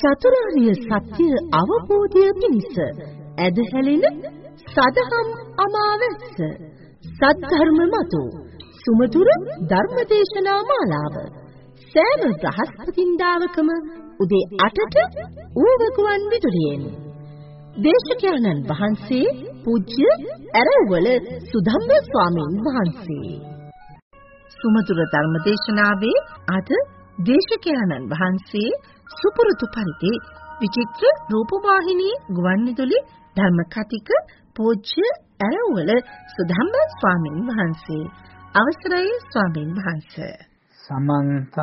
චතුරාර්ය සත්‍ය අවබෝධය පිණිස ඇදහැලෙන සදහම් අමාවැස්ස සද්ධර්ම මතු සුමතුරු ධර්මදේශනා මාලාව. සෑම බ්‍රහස්පතින්දාවකම උදේ 8ට ඌවකුවන් විදුලියෙන්. දේශකයන්න් වහන්සේ පූජ්‍ය ඇරවල සුධම්ම ස්වාමීන් වහන්සේ. සුමතුරු ධර්මදේශනාවේ අද දේශකයන්න් වහන්සේ සුපුරුදු පරිදි විචිත්‍ර රූපවාහිනී ගුවන්විදුලි ධර්ම කතික පූජ්‍ය ඇරවල සුධම්ම ස්වාමීන් වහන්සේ. අවසරයි ස්වාමීන් වහන්සේ. සමන්ත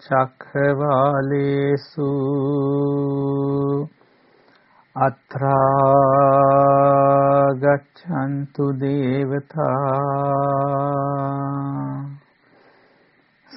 චක්ඛවාලේසු අත්‍රා ගච්ඡන්තු දේවතා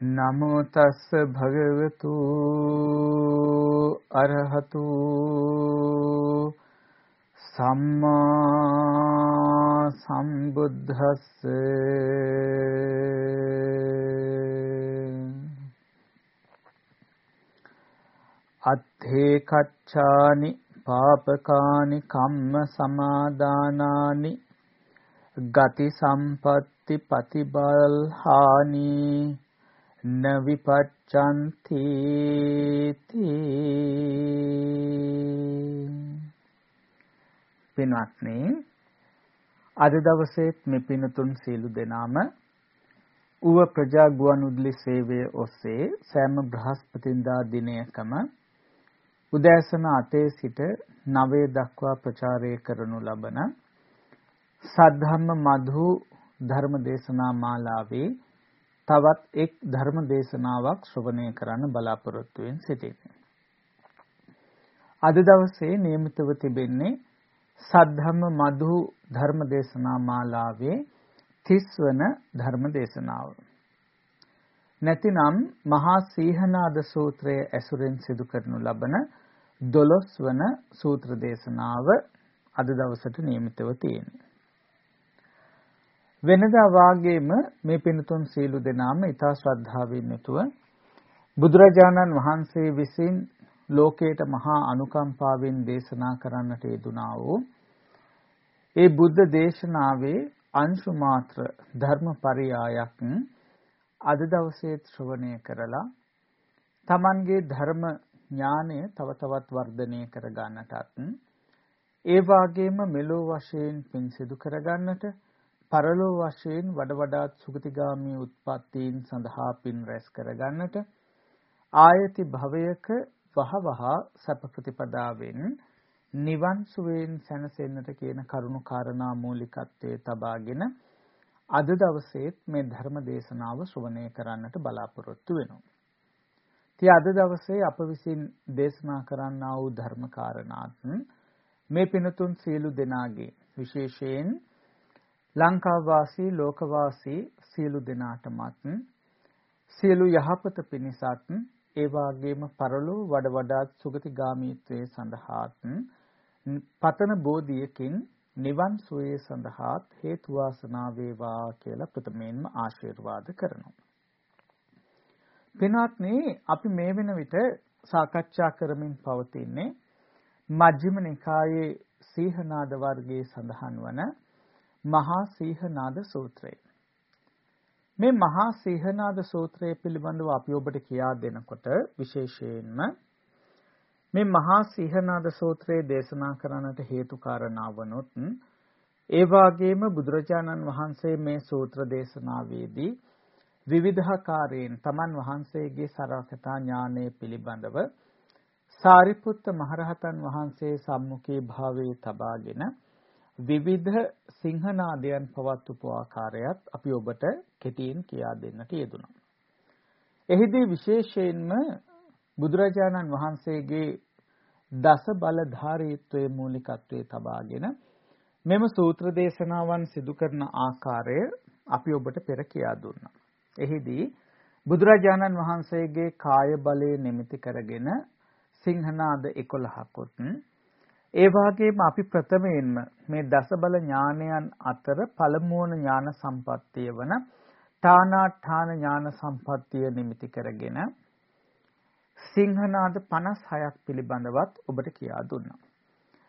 නමෝ තස්ස භගවතු අරහතු සම්මා සම්බුද්දස්ස අත්ථේ කච්ඡානි පාපකානි කම්ම සමාදානානි ගති සම්පatti පතිබල්හානි න විපච්ඡන්ති පින්වත්නි අද දවසේත් මේ පින්තුන් සීලු දෙනාම ඌව ප්‍රජා ගුවන්විදුලි සේවය ඔස්සේ සෑම බ්‍රහස්පතින්දා දිනයකම උදෑසන 8 සිට 9 දක්වා ප්‍රචාරය කරනු ලබන සද්ධම්ම මධු ධර්ම දේශනා මාලාවේ තවත් එක් ධර්ම දේශනාවක් ශ්‍රවණය කරන්න බලාපොරොත්තුවෙන් සිටින්නේ. අද දවසේ નિયમિતව තිබෙන්නේ සද්ධම්ම මధు ධර්ම දේශනා මාලාවේ 30 වන ධර්ම දේශනාව. නැතිනම් මහා සීහනාද සූත්‍රය ඇසුරෙන් සිදු කරනු ලබන 12 වන සූත්‍ර දේශනාව අද දවසට નિયમિતව තියෙනවා. වෙනදා වාගේම මේ පින්තුන් සීලු දෙනාම ඊතා ශ්‍රද්ධාවෙන් යුතුව බුදුරජාණන් වහන්සේ විසින් ලෝකයට මහා අනුකම්පාවෙන් දේශනා කරන්නට යෙදුනා වූ ඒ බුද්ධ දේශනාවේ අංශු මාත්‍ර ධර්මපරියායක් අද දවසේ ශ්‍රවණය කරලා Tamanගේ ධර්ම ඥානය තව තවත් වර්ධනය කර ගන්නටත් ඒ වාගේම මෙලෝ වශයෙන් පින් සිදු කර ගන්නට පරලෝ වශයෙන් වඩ වඩාත් සුගතිගාමී උත්පත්තීන් සඳහා පින් රැස් කරගන්නට ආයති භවයක වහවහ සැප ප්‍රතිපදාවෙන් නිවන් සුවයෙන් සැනසෙන්නට කියන කරුණු කාරණා මූලිකත්වයේ තබාගෙන අද දවසේත් මේ ධර්ම දේශනාව ශ්‍රවණය කරන්නට බලාපොරොත්තු වෙනවා. ඉතින් අද දවසේ අප විසින් දේශනා කරන්නා වූ ධර්ම කාරණාත් මේ පිනතුන් සියලු දෙනාගේ විශේෂයෙන් ලංකා වාසී ලෝක වාසී සියලු දෙනාටමත් සියලු යහපත පිණිසත් ඒ වාගේම පරලෝ වඩ වඩාත් සුගතිගාමීත්වයේ සඳහාත් පතන බෝධියකින් නිවන් සුවය සඳහාත් හේතු වාසනා වේවා කියලා ප්‍රථමයෙන්ම ආශිර්වාද කරනවා. පින්වත්නි අපි මේ වෙන විට සාකච්ඡා කරමින් පවතින්නේ මජ්ක්‍ධිම නිකායේ සීහනාද වර්ගයේ සඳහන් වන මහා සීහනාද සූත්‍රය. මේ මහා සීහනාද සූත්‍රය පිළිබඳව අපි ඔබට කියා දෙනකොට විශේෂයෙන්ම මේ මහා සීහනාද සූත්‍රය දේශනා කරන්නට හේතු කාරණා වනොත් ඒ වාගේම බුදුරජාණන් වහන්සේ මේ සූත්‍ර දේශනාවේදී විවිධාකාරයෙන් තමන් වහන්සේගේ සරකතා ඥානය පිළිබඳව සාරිපුත්ත මහරහතන් වහන්සේ සම්මුඛේ භාවයේ තබාගෙන විවිධ සිංහනාදයන් පවත්වපු ආකාරයත් අපි ඔබට කෙටියෙන් කියා දෙන්නට යෙදුණා. එහිදී විශේෂයෙන්ම බුදුරජාණන් වහන්සේගේ දස බලධාරීත්වයේ මූලිකත්වයේ තබාගෙන මෙම සූත්‍ර දේශනාවන් සිදු කරන ආකාරය අපි ඔබට පෙර කියා දුන්නා. එහිදී බුදුරජාණන් වහන්සේගේ කාය බලය නිමිති කරගෙන සිංහනාද 11කුත් ඒ වගේම අපි ප්‍රථමයෙන්ම මේ දසබල ඥානයන් අතර පළමුවන ඥාන සම්පත්තිය වන තානාඨාන ඥාන සම්පත්තිය නිමිති කරගෙන සිංහනාද 56ක් පිළිබඳවත් ඔබට කියා දුන්නා.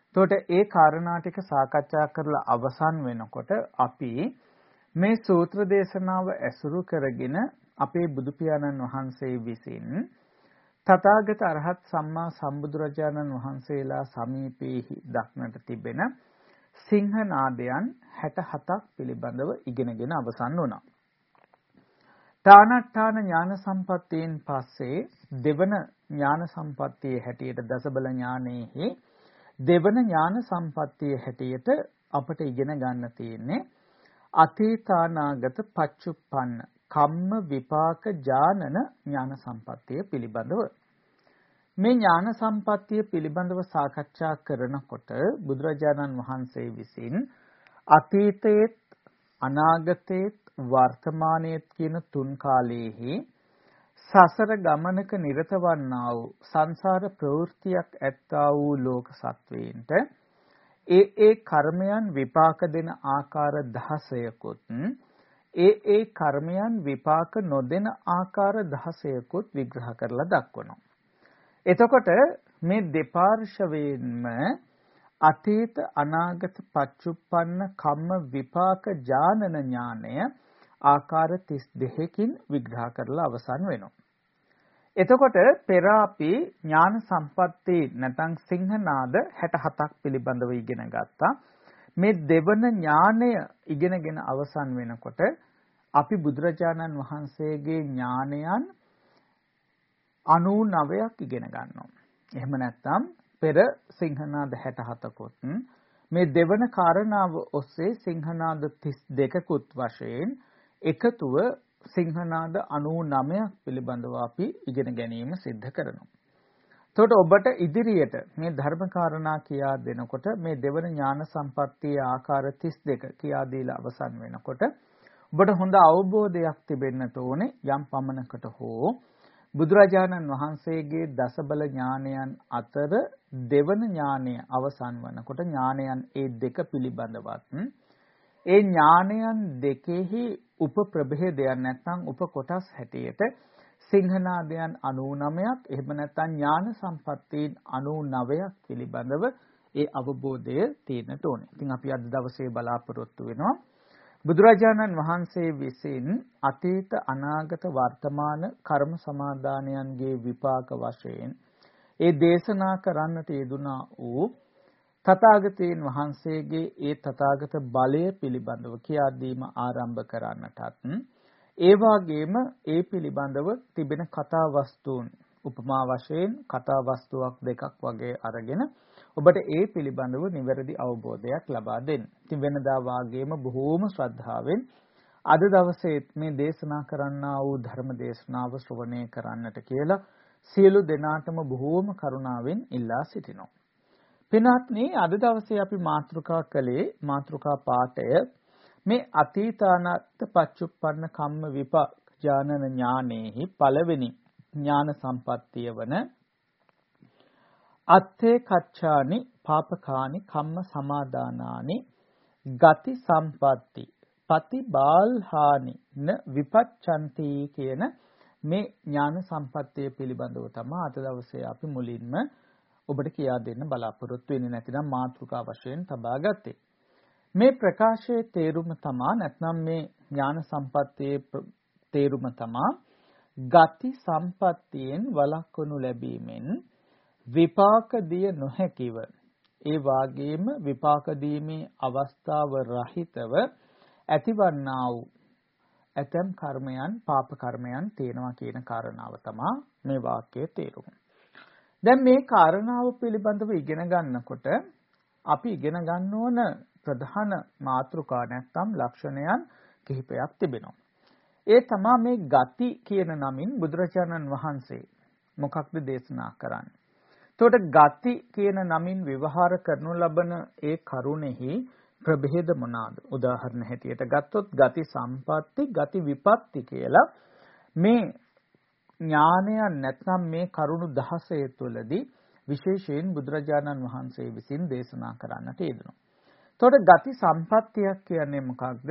එතකොට ඒ කාරණා ටික සාකච්ඡා කරලා අවසන් වෙනකොට අපි මේ සූත්‍ර දේශනාව ඇසුරු කරගෙන අපේ බුදු පියාණන් වහන්සේ විසින් තථාගත අරහත් සම්මා සම්බුදුරජාණන් වහන්සේලා සමීපෙහි දක්නට තිබෙන සිංහනාදයන් 67ක් පිළිබඳව ඉගෙනගෙන අවසන් වුණා. තානට්ඨාන ඥාන සම්පත්තියෙන් පස්සේ දෙවන ඥාන සම්පත්තියේ හැටියට දසබල ඥානෙහි දෙවන ඥාන සම්පත්තියේ හැටියට අපට ඉගෙන ගන්න තියෙන්නේ අතීතානාගත පච්චුප්පන්න කම්ම විපාක ඥානන ඥාන සම්පත්තිය පිළිබඳව මේ ඥාන සම්පත්තිය පිළිබඳව සාකච්ඡා කරනකොට බුදුරජාණන් වහන්සේ විසින් අතීතයේත් අනාගතයේත් වර්තමානයේත් කියන තුන් කාලයේහි සසර ගමනක නිරත වන්නා වූ සංසාර ප්‍රවෘත්තියක් ඇත්තා වූ ලෝක සත්වයින්ට ඒ ඒ කර්මයන් විපාක දෙන ආකාර 16කුත් ඒ ඒ කර්මයන් විපාක නොදෙන ආකාර 16කුත් විග්‍රහ කරලා දක්වනවා. එතකොට මේ දෙපාර්ශවයෙන්ම අතීත අනාගත පච්චුප්පන්න කම්ම විපාක ඥානන ඥානය ආකාර 32කින් විග්‍රහ කරලා අවසන් වෙනවා. එතකොට පෙර අපි ඥාන සම්පatti නැතනම් සිංහනාද 67ක් පිළිබඳව ඉගෙන ගත්තා. මේ දෙවන ඥානය ඉගෙනගෙන අවසන් වෙනකොට අපි බුදුරජාණන් වහන්සේගේ ඥානයන් 99ක් ඉගෙන ගන්නවා. එහෙම නැත්නම් පෙර සිංහනාද 67කුත් මේ දෙවන කාරණාව ඔස්සේ සිංහනාද 32කුත් වශයෙන් එකතුව සිංහනාද 99ක් පිළිබඳව අපි ඉගෙන ගැනීම සිද්ධ කරනවා. එතකොට ඔබට ඉදිරියට මේ ධර්ම කාරණා කියා දෙනකොට මේ දෙවන ඥාන සම්පත්තියේ ආකාර 32 කියා දීලා අවසන් වෙනකොට ඔබට හොඳ අවබෝධයක් තිබෙන්නට ඕනේ යම් පමණකට හෝ බුදුරජාණන් වහන්සේගේ දසබල ඥානයන් අතර දෙවන ඥානය අවසන් වනකොට ඥානයන් ඒ දෙක පිළිබඳවත් ඒ ඥානයන් දෙකෙහි උප ප්‍රභේදයක් නැත්නම් උප කොටස් හැටියට සිංහනාදයන් 99ක් එහෙම නැත්නම් ඥාන සම්පත්තීන් 99ක් පිළිබඳව ඒ අවබෝධය තියෙනට ඕනේ. ඉතින් අපි අද දවසේ බලාපොරොත්තු වෙනවා බුදුරජාණන් වහන්සේ විසින් අතීත අනාගත වර්තමාන කර්ම සමාදානයන්ගේ විපාක වශයෙන් ඒ දේශනා කරන්නට යෙදුනා වූ තථාගතයන් වහන්සේගේ ඒ තථාගත බලය පිළිබඳව කියා දීම ආරම්භ කරන්නටත් ඒ වගේම ඒ පිළිබඳව තිබෙන කතා වස්තුන් උපමා වශයෙන් කතා වස්තුවක් දෙකක් වගේ අරගෙන ඔබට ඒ පිළිබඳව නිවැරදි අවබෝධයක් ලබා දෙන්න. ඉතින් වෙනදා වාගේම බොහෝම ශ්‍රද්ධාවෙන් අද දවසේ මේ දේශනා කරන්නා වූ ධර්ම දේශනාව ශ්‍රවණය කරන්නට කියලා සියලු දෙනාටම බොහෝම කරුණාවෙන් ඉල්ලා සිටිනවා. පින්වත්නි අද දවසේ අපි මාතෘකා කළේ මාතෘකා පාඨය මේ අතීතානත් පච්චුප්පන්න කම්ම විපාක ඥානන ඥානෙහි පළවෙනි ඥාන සම්පත්තිය වන අත්තේ කච්චානි පාපකානි කම්ම සමාදානානි ගති සම්පatti පතිබාල්හානි න විපච්ඡන්ති කියන මේ ඥාන සම්පත්තිය පිළිබඳව තමයි අද දවසේ අපි මුලින්ම ඔබට කියා දෙන්න බලාපොරොත්තු වෙන්නේ නැතිනම් මාතෘකා වශයෙන් තබා ගත්තේ. මේ ප්‍රකාශයේ තේරුම තමා නැත්නම් මේ ඥාන සම්පත්තියේ තේරුම තමා ගති සම්පත්තියෙන් වළක්වනු ලැබීමෙන් විපාක දිය නොහැකිව ඒ වාගේම විපාක දීමේ අවස්ථාව රහිතව ඇතිවන්නා වූ ඇතම් කර්මයන් පාප කර්මයන් තියෙනවා කියන කාරණාව තමයි මේ වාක්‍යයේ තේරුම. දැන් මේ කාරණාව පිළිබඳව ඉගෙන ගන්නකොට අපි ඉගෙන ගන්න ඕන ප්‍රධාන මාතෘකා නැත්නම් ලක්ෂණයන් කිහිපයක් තිබෙනවා. ඒ තමා මේ ගති කියන නමින් බුදුරජාණන් වහන්සේ මොකක්ද දේශනා කරන්නේ. එතකොට ගති කියන නමින් විවහාර කරනු ලබන ඒ කරුණෙහි ප්‍රභේද මොනවාද? උදාහරණ හැටියට ගත්තොත් ගති සම්පatti, ගති විපatti කියලා මේ ඥානයන් නැත්නම් මේ කරුණු 16 තුළදී විශේෂයෙන් බුදුරජාණන් වහන්සේ විසින් දේශනා කරන්නට යෙදුණා. එතකොට ගති සම්පත්තියක් කියන්නේ මොකක්ද?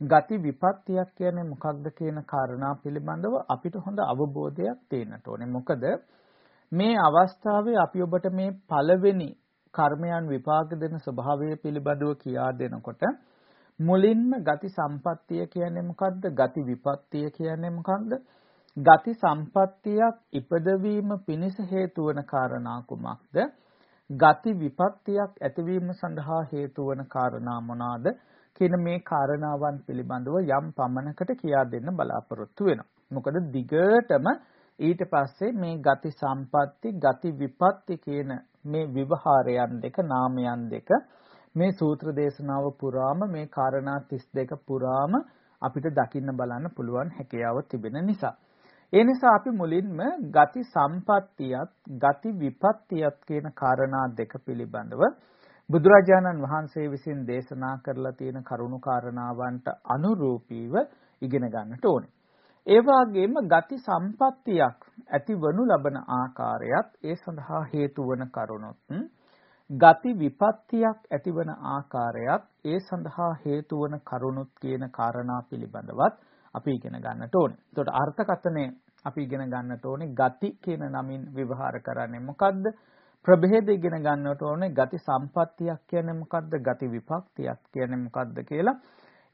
ගති විපත්තියක් කියන්නේ මොකක්ද කියන කාරණා පිළිබඳව අපිට හොඳ අවබෝධයක් තියෙන්නට ඕනේ. මොකද මේ අවස්ථාවේ අපි ඔබට මේ පළවෙනි කර්මයන් විපාක දෙන ස්වභාවය පිළිබඳව කියා දෙනකොට මුලින්ම ගති සම්පත්තිය කියන්නේ මොකක්ද? ගති විපත්තිය කියන්නේ මොකක්ද? ගති සම්පත්තියක් ඉපදවීම පිණිස හේතු වන කාරණා කුමක්ද? ගති විපත්තියක් ඇතිවීම සඳහා හේතු වන කාරණා මොනවාද? කියන මේ කාරණාවන් පිළිබඳව යම් පමණකට කියා දෙන්න බලාපොරොත්තු වෙනවා. මොකද දිගටම ඊට පස්සේ මේ ගති සම්පatti ගති විපatti කියන මේ විවහාරයන් දෙක නාමයන් දෙක මේ සූත්‍ර දේශනාව පුරාම මේ කාරණා 32 පුරාම අපිට දකින්න බලන්න පුළුවන් හැකියාව තිබෙන නිසා ඒ නිසා අපි මුලින්ම ගති සම්පත්තියත් ගති විපත්තියත් කියන කාරණා දෙක පිළිබඳව බුදුරජාණන් වහන්සේ විසින් දේශනා කරලා තියෙන කරුණු කාරණාවන්ට අනුරූපීව ඉගෙන ගන්නට ඕනේ. ඒ වගේම ගති සම්පත්තියක් ඇතිවනු ලබන ආකාරයත් ඒ සඳහා හේතු වන කරුණොත් ගති විපත්තියක් ඇතිවන ආකාරයත් ඒ සඳහා හේතු වන කරුණුත් කියන කාරණා පිළිබඳවත් අපි ඉගෙන ගන්නට ඕනේ. එතකොට අර්ථකථනය අපි ඉගෙන ගන්නට ඕනේ ගති කියන නමින් විවහාර කරන්නේ මොකද්ද? ප්‍රභේද ඉගෙන ගන්නට ඕනේ ගති සම්පත්තියක් කියන්නේ මොකද්ද? ගති විපක්තියක් කියන්නේ මොකද්ද කියලා.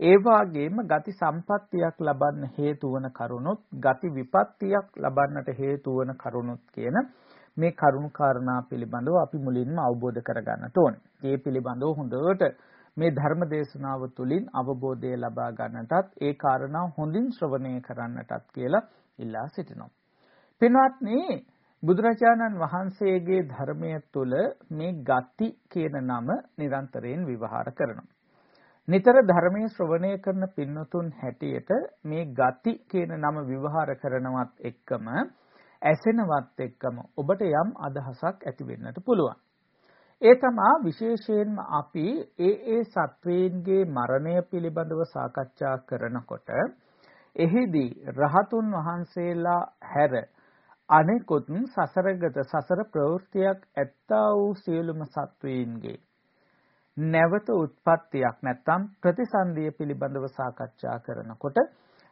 ඒ වගේම ගති සම්පත්තියක් ලබන්න හේතු වන කරුණොත් ගති විපත්තියක් ලබන්නට හේතු වන කරුණොත් කියන මේ කරුණු කාරණා පිළිබඳව අපි මුලින්ම අවබෝධ කරගන්නට ඕනේ. මේ පිළිබඳව හොඳට මේ ධර්ම දේශනාව තුළින් අවබෝධය ලබා ගන්නටත් ඒ කාරණා හොඳින් ශ්‍රවණය කරන්නටත් කියලා ඉල්ලා සිටිනවා. පින්වත්නි බුදුරජාණන් වහන්සේගේ ධර්මය තුළ මේ ගති කියන නම නිරන්තරයෙන් විවහාර කරනවා. නිතර ධර්මයේ ශ්‍රවණය කරන පින්නතුන් හැටියට මේ ගති කියන නම විවහාර කරනවත් එක්කම ඇසෙනවත් එක්කම ඔබට යම් අදහසක් ඇති වෙන්නට පුළුවන්. ඒ තමා විශේෂයෙන්ම අපි ඒ ඒ සත්වයන්ගේ මරණය පිළිබඳව සාකච්ඡා කරනකොට එහිදී රහතුන් වහන්සේලා හැර අනෙකුත් සසරගත සසර ප්‍රවෘත්තියක් ඇත්තා වූ සියලුම සත්වයන්ගේ නැවත උත්පත්තියක් නැත්නම් ප්‍රතිසන්දිය පිළිබඳව සාකච්ඡා කරනකොට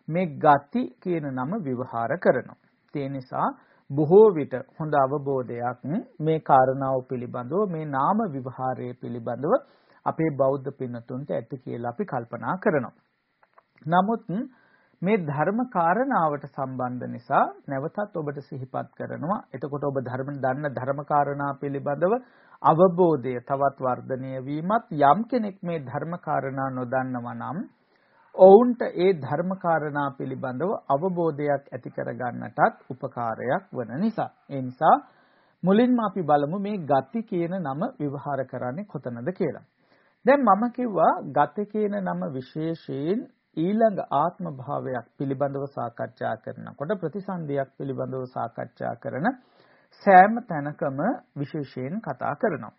මේ ගති කියන නම විවහාර කරනවා. ඒ නිසා බොහෝ විට හොඳ අවබෝධයක් මේ කාරණාව පිළිබඳව මේ නාම විවහාරය පිළිබඳව අපේ බෞද්ධ පින්නතුන්ට ඇති කියලා අපි කල්පනා කරනවා. නමුත් මේ ධර්ම කාරණාවට සම්බන්ධ නිසා නැවතත් ඔබට සිහිපත් කරනවා. එතකොට ඔබ ධර්ම දන්න ධර්ම කාරණා පිළිබඳව අවබෝධය තවත් වර්ධනය වීමත් යම් කෙනෙක් මේ ධර්ම කාරණා නොදන්නවා නම් ඔවුන්ට ඒ ධර්මකාරණා පිළිබඳව අවබෝධයක් ඇති කරගන්නටත් උපකාරයක් වන නිසා. ඒ නිසා මුලින්ම අපි බලමු මේ ගති කියන නම විවහාර කරන්නේ කොතනද කියලා. දැන් මම කිව්වා ගති කියන නම විශේෂයෙන් ඊළඟ ආත්ම භාවයක් පිළිබඳව සාකච්ඡා කරනකොට ප්‍රතිසන්දියක් පිළිබඳව සාකච්ඡා කරන සෑම තැනකම විශේෂයෙන් කතා කරනවා.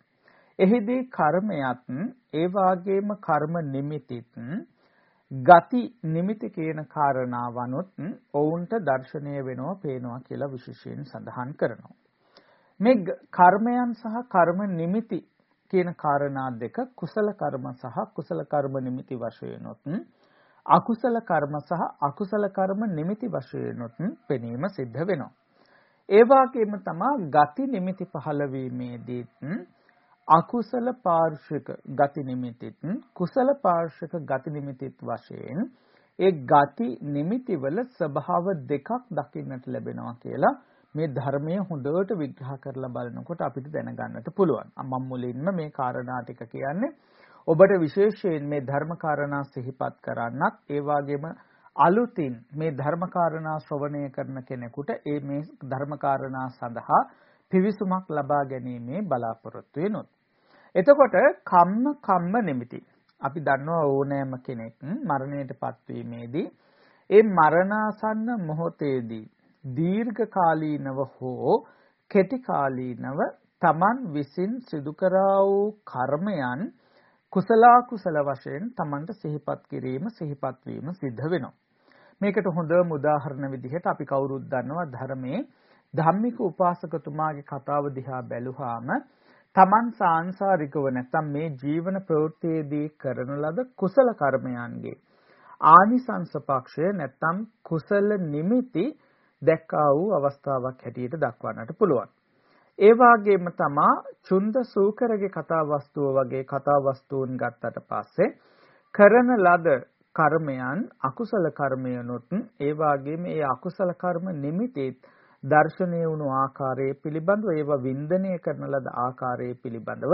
එහිදී කර්මයත් ඒ වාගේම කර්ම නිමිතිත් ගති නිමිති කියන කාරණාවනොත් ඔවුන්ට දර්ශනය වෙනවා පේනවා කියලා විශේෂයෙන් සඳහන් කරනවා. මේ කර්මයන් සහ කර්ම නිමිති කියන කාරණා දෙක කුසල කර්ම සහ කුසල කර්ම නිමිති වශයෙන්ොත් අකුසල කර්ම සහ අකුසල කර්ම නිමිති වශයෙන්ොත් පෙනීම සිද්ධ වෙනවා. ඒ වගේම තමයි ගති නිමිති පහළ වීමේදීත් අකුසල පාර්ශ්වික ගති නිමිතිත් කුසල පාර්ශ්වික ගති නිමිතිත් වශයෙන් ඒ ගති නිමිතිවල ස්වභාව දෙකක් දකින්නට ලැබෙනවා කියලා මේ ධර්මයේ හොඳට විග්‍රහ කරලා බලනකොට අපිට දැනගන්නට පුළුවන්. මම මුලින්ම මේ කාරණා ටික කියන්නේ ඔබට විශේෂයෙන් මේ ධර්ම කාරණා සිහිපත් කරන්නත් ඒ වගේම අලුතින් මේ ධර්ම කාරණා ශ්‍රවණය කරන කෙනෙකුට ඒ මේ ධර්ම කාරණා සඳහා පිවිසුමක් ලබා ගැනීමේ බලාපොරොත්තු වෙනොත්. එතකොට කම්ම කම්ම නිමිති. අපි දන්නවා ඕනෑම කෙනෙක් මරණයටපත් වීමේදී ඒ මරණාසන්න මොහොතේදී දීර්ඝ කාලීනව හෝ කෙටි කාලීනව තමන් විසින් සිදු කරා වූ කර්මයන් කුසල කුසල වශයෙන් තමන්ට සිහිපත් කිරීම සිහිපත් වීම සිද්ධ වෙනවා. මේකට හොඳම උදාහරණ විදිහට අපි කවුරුත් දන්නවා ධර්මයේ ධම්මික උපාසකතුමාගේ කතාව දිහා බැලුවාම තමන් සාංශාරිකව නැත්නම් මේ ජීවන ප්‍රවෘත්තියේදී කරන ලද කුසල කර්මයන්ගේ ආනිසංස පක්ෂය නැත්නම් කුසල නිමිති දැක්කා වූ අවස්ථාවක් හැටියට දක්වන්නට පුළුවන්. ඒ වාගේම තමා චුන්ද සූකරගේ කතා වස්තුව වගේ කතා වස්තුන් ගත්තට පස්සේ කරන ලද කර්මයන් අකුසල කර්මයනොත් ඒ වාගේම ඒ අකුසල කර්ම නිමිතිත් දර්ශනය වුණු ආකාරය පිළිබඳව ඒවා වින්දනය කරන ලද ආකාරය පිළිබඳව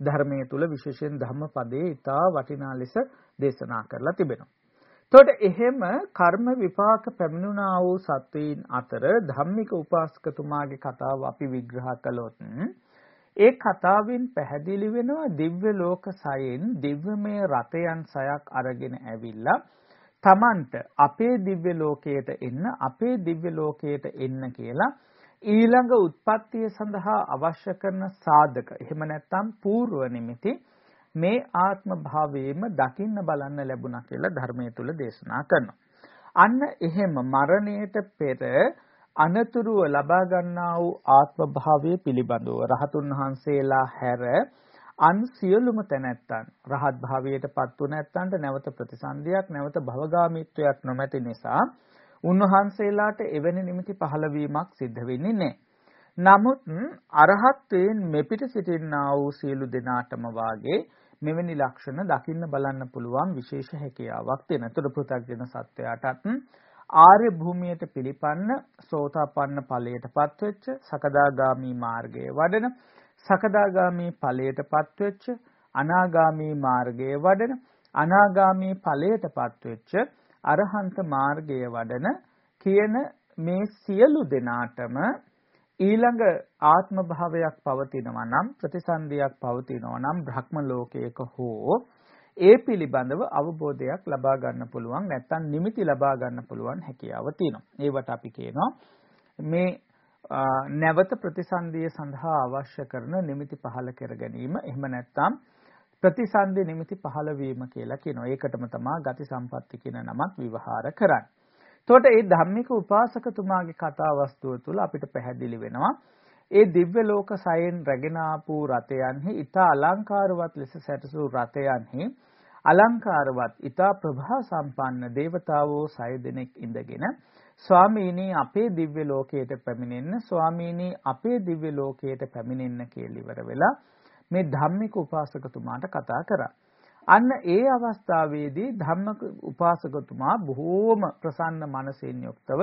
ධර්මයේ තුල විශේෂයෙන් ධම්මපදයේ ඊටා වටිනා ලෙස දේශනා කරලා තිබෙනවා. එතකොට එහෙම කර්ම විපාක පැමිණුණා වූ සත්වයින් අතර ධම්මික උපාසකතුමාගේ කතාව අපි විග්‍රහ කළොත් ඒ කතාවෙන් පැහැදිලි වෙනවා දිව්‍ය ලෝක සයෙන් දිව්‍යමය රතයන් සයක් අරගෙන ඇවිල්ලා තමන්ට අපේ දිව්‍ය ලෝකයට එන්න අපේ දිව්‍ය ලෝකයට එන්න කියලා ඊළඟ උත්පත්තිය සඳහා අවශ්‍ය කරන සාධක. එහෙම නැත්නම් పూర్ව නිමිති මේ ආත්ම භාවයේම දකින්න බලන්න ලැබුණා කියලා ධර්මයේ තුල දේශනා කරනවා. අන්න එහෙම මරණයට පෙර අනතුරුව ලබා ගන්නා වූ ආත්ම භාවයේ පිළිබඳව රහතුන් වහන්සේලා හැර අන් සියලුම තැනැත්තන් රහත් භාවයටපත් වුණ නැත්තන්ට නැවත ප්‍රතිසන්දියක් නැවත භවගාමීත්වයක් නොමැති නිසා උන්වහන්සේලාට එවැනි නිමිති පහළවීමක් සිද්ධ වෙන්නේ නැහැ. නමුත් අරහත්ත්වයෙන් මෙපිට සිටින්නා වූ සියලු දෙනාටම වාගේ මෙවැනි ලක්ෂණ දකින්න බලන්න පුළුවන් විශේෂ හැකියාවක් තියෙන. ඒතර පෘථග්ජන සත්වයාටත් ආර්ය භූමියට පිළිපන්න සෝතාපන්න ඵලයටපත් වෙච්ච සකදාගාමි මාර්ගයේ වඩන සකදාගාමි ඵලයටපත් වෙච්ච අනාගාමි මාර්ගයේ වඩන අනාගාමි ඵලයටපත් වෙච්ච අරහන්ත මාර්ගයේ වඩන කියන මේ සියලු දෙනාටම ඊළඟ ආත්ම භාවයක් පවතිනවා නම් ප්‍රතිසන්දියක් පවතිනවා නම් බ්‍රහ්ම ලෝකයක හෝ ඒ පිළිබඳව අවබෝධයක් ලබා ගන්න පුළුවන් නැත්නම් නිමිති ලබා ගන්න පුළුවන් හැකියාව තියෙනවා. ඒවට අපි කියනවා මේ නැවත ප්‍රතිසන්දිය සඳහා අවශ්‍ය කරන නිමිති පහල කර ගැනීම එහෙම නැත්නම් ප්‍රතිසන්දි නිමිති පහළ වීම කියලා කියනවා. ඒකටම තමයි ගති සම්පatti කියන නමත් විවහාර කරන්නේ. එතකොට මේ ධම්මික උපාසකතුමාගේ කතා වස්තුව තුළ අපිට පැහැදිලි වෙනවා. ඒ දිව්‍ය ලෝක සයෙන් රැගෙන ආපු රතයන්හි ඊතා අලංකාරවත් ලෙස සැටසූ රතයන්හි අලංකාරවත් ඊතා ප්‍රභා සම්පන්න దేవතාවෝ සය දෙනෙක් ඉඳගෙන ස්වාමීනි අපේ දිව්‍ය ලෝකයට පැමිණෙන්න ස්වාමීනි අපේ දිව්‍ය ලෝකයට පැමිණෙන්න කියලා ඉවර වෙලා මේ ධම්මික උපාසකතුමාට කතා කරා. අන්න ඒ අවස්ථාවේදී ධම්මක උපාසකතුමා බොහෝම ප්‍රසන්න මනසින් යුක්තව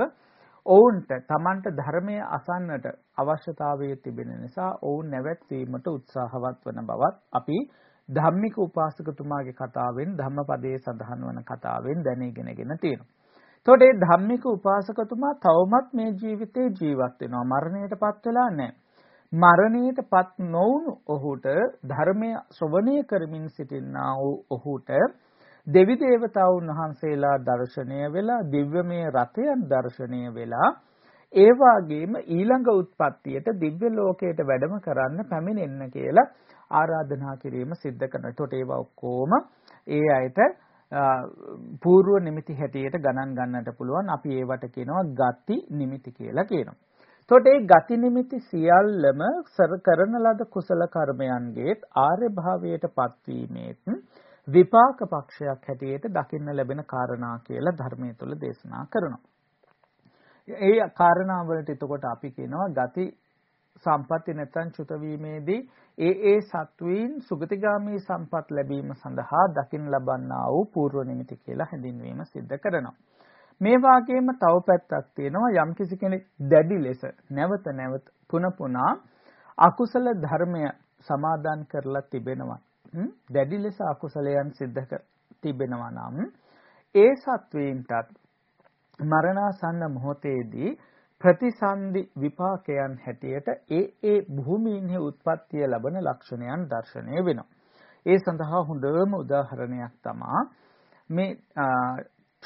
ඔවුන්ට Tamanට ධර්මය අසන්නට අවශ්‍යතාවය තිබෙන නිසා ඔවුන් නැවැත්වීමට උත්සාහවත් වන බවත් අපි ධම්මික උපාසකතුමාගේ කතාවෙන් ධම්මපදයේ සඳහන් වන කතාවෙන් දැනගෙනගෙන තියෙනවා. එතකොට මේ ධම්මික උපාසකතුමා තවමත් මේ ජීවිතේ ජීවත් වෙනවා. මරණයටපත් වෙලා නැහැ. මරණයටපත් නොවුණු ඔහුට ධර්මය ශ්‍රවණය කරමින් සිටිනා වූ ඔහුට දෙවි දේවතාවුන් වහන්සේලා දර්ශනය වෙලා දිව්‍යමය රතයන් දර්ශනය වෙලා ඒ වගේම ඊළඟ උත්පත්තියට දිව්‍ය ලෝකයට වැඩම කරන්න පැමිණෙන්න කියලා ආරාධනා කිරීම සිද්ධ කරනවා. ඒකට ඒවා ඔක්කොම ඒ අයට పూర్ව නිමිති හැටියට ගණන් ගන්නට පුළුවන්. අපි ඒවට කියනවා ගති නිමිති කියලා කියනවා. එතකොට මේ ගති නිමිති සියල්ලම කරන ලද කුසල කර්මයන්ගේත් ආර්ය භාවයටපත් වීමේත් විපාක පක්ෂයක් හැටියට දකින්න ලැබෙන කාරණා කියලා ධර්මයේ තුල දේශනා කරනවා. ඒ කාරණා වලට එතකොට අපි කියනවා ගති සම්පatti නැත්නම් චුත වීමේදී ඒ ඒ සත්වීන් සුගතිගාමී සම්පත් ලැබීම සඳහා දකින් ලබන්නා වූ పూర్ව නිමිති කියලා හැඳින්වීම සිද්ධ කරනවා. මේ වාගේම තව පැත්තක් තියෙනවා යම් කිසි කෙනෙක් දැඩි ලෙස නැවත නැවත පුන පුනා අකුසල ධර්මය සමාදන් කරලා තිබෙනවා. දැඩි ලෙස අකුසලයන් සිද්ධ කර තිබෙනවා නම් ඒ සත්වයින්ටත් මරණාසන්න මොහොතේදී ප්‍රතිසන්දි විපාකයන් හැටියට ඒ ඒ භූමීන්හි උත්පත්තිය ලබන ලක්ෂණයන් දැర్శණය වෙනවා. ඒ සඳහා හොඳම උදාහරණයක් තමා මේ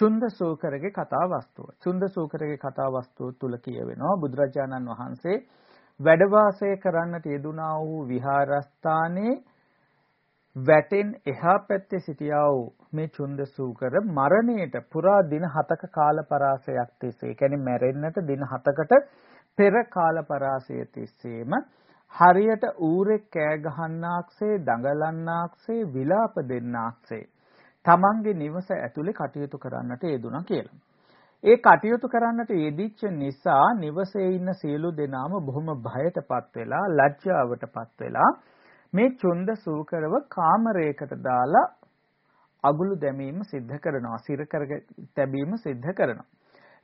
චුන්ද සූකරගේ කතා වස්තුව. චුන්ද සූකරගේ කතා වස්තුව තුල කියවෙනවා බුදුරජාණන් වහන්සේ වැඩ වාසය කරන්නට යෙදුනා වූ විහාරස්ථානයේ වැටෙන් එහා පැත්තේ සිටියා වූ මේ චුන්ද සූකර මරණයට පුරා දින 7ක කාල පරාසයක් තිස්සේ, ඒ කියන්නේ මැරෙන්නට දින 7කට පෙර කාල පරාසය තිස්සේම හරියට ඌරෙක් කෑ ගහන්නාක්සේ, දඟලන්නාක්සේ, විලාප දෙන්නාක්සේ තමන්ගේ නිවස ඇතුලේ කටයුතු කරන්නට යෙදුණා කියලා. ඒ කටයුතු කරන්නට යෙදිච්ච නිසා නිවසේ ඉන්න සියලු දෙනාම බොහොම භයටපත් වෙලා, ලැජ්ජාවටපත් වෙලා මේ චුන්ද සූකරව කාමරයකට දාලා අගුළු දැමීම සිද්ධ කරනවා සිර කර තැබීම සිද්ධ කරනවා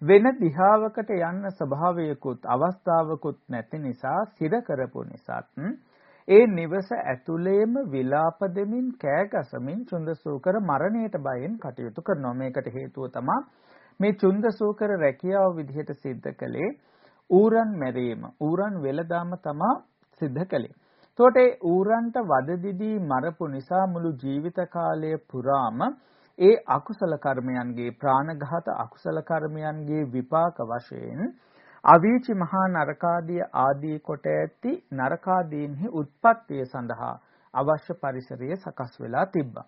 වෙන දිහාවකට යන්න ස්වභාවයකුත් අවස්ථාවකුත් නැති නිසා සිර කරපු නිසාත් ඒ නිවස ඇතුළේම විලාප දෙමින් කෑගසමින් චුන්දසූකර මරණයට බයෙන් කටයුතු කරනවා. මේකට හේතුව තමයි මේ චුන්දසූකර රැකියාව විදිහට සිද්ධ කළේ ඌරන් මැරීම. ඌරන් වෙලදාම තමා සිද්ධ කළේ. එතකොට ඒ ඌරන්ට වද දිදී මරපු නිසා මුළු ජීවිත කාලය පුරාම ඒ අකුසල කර්මයන්ගේ ප්‍රාණඝාත අකුසල කර්මයන්ගේ විපාක වශයෙන් අවීචි මහා නරකාදී ආදී කොට ඇති නරකාදීන්හි උත්පත්තිය සඳහා අවශ්‍ය පරිසරය සකස් වෙලා තිබ්බා.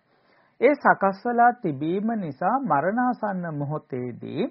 ඒ සකස් වෙලා තිබීම නිසා මරණාසන්න මොහොතේදී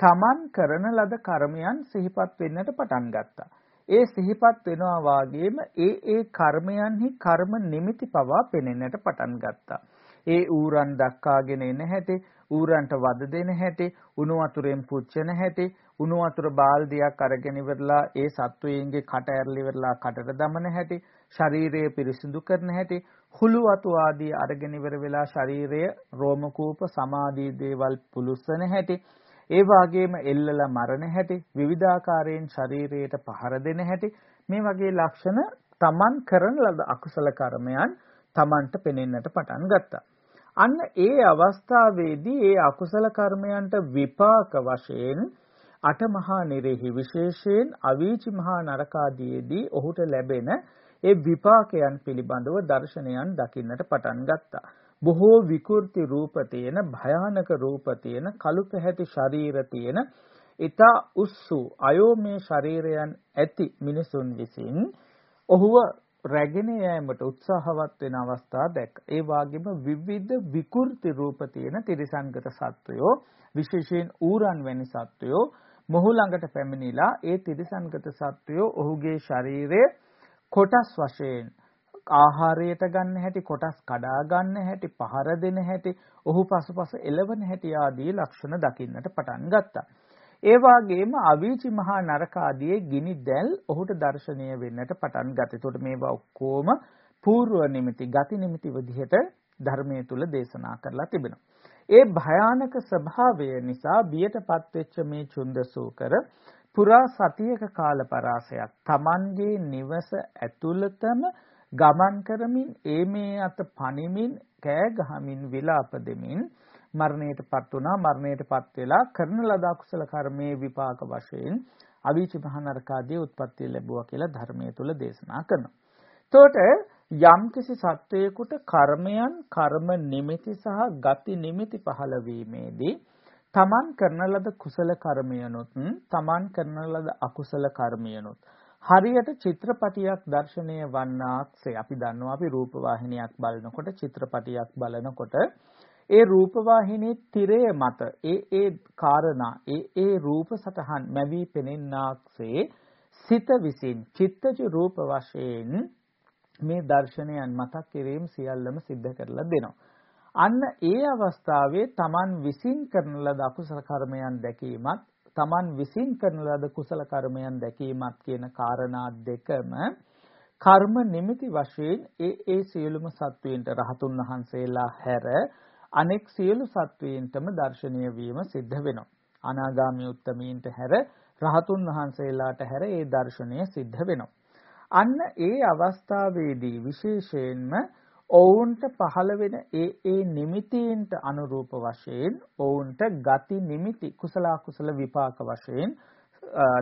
තමන් කරන ලද කර්මයන් සිහිපත් වෙන්නට පටන් ගත්තා. ඒ සිහිපත් වෙනවා වාගේම ඒ ඒ කර්මයන්හි කර්ම නිමිති පවා පෙනෙන්නට පටන් ගත්තා. ඒ ඌරන් දක්කාගෙන එන හැටි, ඌරන්ට වද දෙන හැටි, උණු වතුරෙන් පුච්චන හැටි, උණු වතුර බාල්දියක් අරගෙන ඉවරලා ඒ සත්වයන්ගේ කට ඇරලි ඉවරලා කටට දමන හැටි, ශරීරය පිරිසිදු කරන හැටි, හුළු වතු ආදී අරගෙන ඉවර වෙලා ශරීරය රෝම කූප සමාධී දේවල් පුලුස්සන හැටි ඒ වාගේම එල්ලලා මරණ හැටි විවිධාකාරයෙන් ශරීරයට පහර දෙන හැටි මේ වගේ ලක්ෂණ Taman කරන ලද අකුසල කර්මයන් Tamanට පෙනෙන්නට පටන් ගත්තා. අන්න ඒ අවස්ථාවේදී ඒ අකුසල කර්මයන්ට විපාක වශයෙන් අටමහා නිරෙහි විශේෂයෙන් අවීචි මහා නරකාදීදී ඔහුට ලැබෙන ඒ විපාකයන් පිළිබඳව දර්ශනයන් දකින්නට පටන් ගත්තා. බොහෝ විකෘති රූප තියෙන භයානක රූප තියෙන කළු පැහැති ශරීර තියෙන ඊතා උස්සු අයෝමේ ශරීරයන් ඇති මිනිසුන් විසින් ඔහුව රැගෙන යෑමට උත්සාහවත් වෙන අවස්ථා දැක්ක. ඒ වගේම විවිධ විකෘති රූප තියෙන තිරිසන්ගත සත්වයෝ විශේෂයෙන් ඌරන් වැනි සත්වයෝ මොහු ළඟට පැමිණිලා ඒ තිරිසන්ගත සත්වයෝ ඔහුගේ ශරීරය කොටස් වශයෙන් ආහාරයට ගන්න හැටි කොටස් කඩා ගන්න හැටි පහර දෙන හැටි ඔහු පසුපස එළවන හැටි ආදී ලක්ෂණ දකින්නට පටන් ගත්තා. ඒ වගේම අවීචි මහා නරක ආදී ගිනි දැල් ඔහුට දැర్శණීය වෙන්නට පටන් ගත. ඒතකොට මේවා ඔක්කොම పూర్ව නිමිති, ගති නිමිති විදිහට ධර්මයේ තුල දේශනා කරලා තිබෙනවා. ඒ භයානක ස්වභාවය නිසා බියටපත් වෙච්ච මේ චුන්දසූකර පුරා සතියක කාල පරාසයක් Tamanගේ නිවස ඇතුළතම ගමන් කරමින් ඒ මේ අත පනිමින් කෑ ගහමින් විලාප දෙමින් මරණයටපත් වුණා මරණයටපත් වෙලා කරන ලද අකුසල කර්මයේ විපාක වශයෙන් අවීච මහනරකාදී උත්පත්ති ලැබුවා කියලා ධර්මයේ තුල දේශනා කරනවා. එතකොට යම්කිසි සත්වයකට කර්මයන් කර්ම නිමිති සහ ගති නිමිති පහළ වීමේදී තමන් කරන ලද කුසල කර්මයනොත් තමන් කරන ලද අකුසල කර්මයනොත් හරියට චිත්‍රපටියක් දර්ශනය වන්නාක්සේ අපි දන්නවා අපි රූප වාහිනියක් බලනකොට චිත්‍රපටියක් බලනකොට ඒ රූප වාහිනියේ තිරය මත ඒ ඒ කාරණා ඒ ඒ රූප සටහන් මැවි පෙනෙන්නාක්සේ සිත විසින් චිත්තජ රූප වශයෙන් මේ දර්ශනයන් මතක් කිරීම සියල්ලම සිද්ධ කරලා දෙනවා. අන්න ඒ අවස්ථාවේ Taman විසින් කරන ලද අකුසල කර්මයන් දැකීමත් Taman විසින් කරන ලද කුසල කර්මයන් දැකීමත් කියන කාරණා දෙකම කර්ම නිමිති වශයෙන් ඒ ඒ සියලුම සත්වයින්ට රහතුන් වහන්සේලා හැර අනෙක් සියලු සත්වයින්ටම දර්ශනීය වීම සිද්ධ වෙනවා. අනාගාමී උත්තමීන්ට හැර රහතුන් වහන්සේලාට හැර ඒ දර්ශනය සිද්ධ වෙනවා. අන්න ඒ අවස්ථාවේදී විශේෂයෙන්ම ඔවුන්ට පහළ වෙන ඒ ඒ නිමිතීන්ට අනුරූප වශයෙන් ඔවුන්ට ගති නිමිති කුසල කුසල විපාක වශයෙන්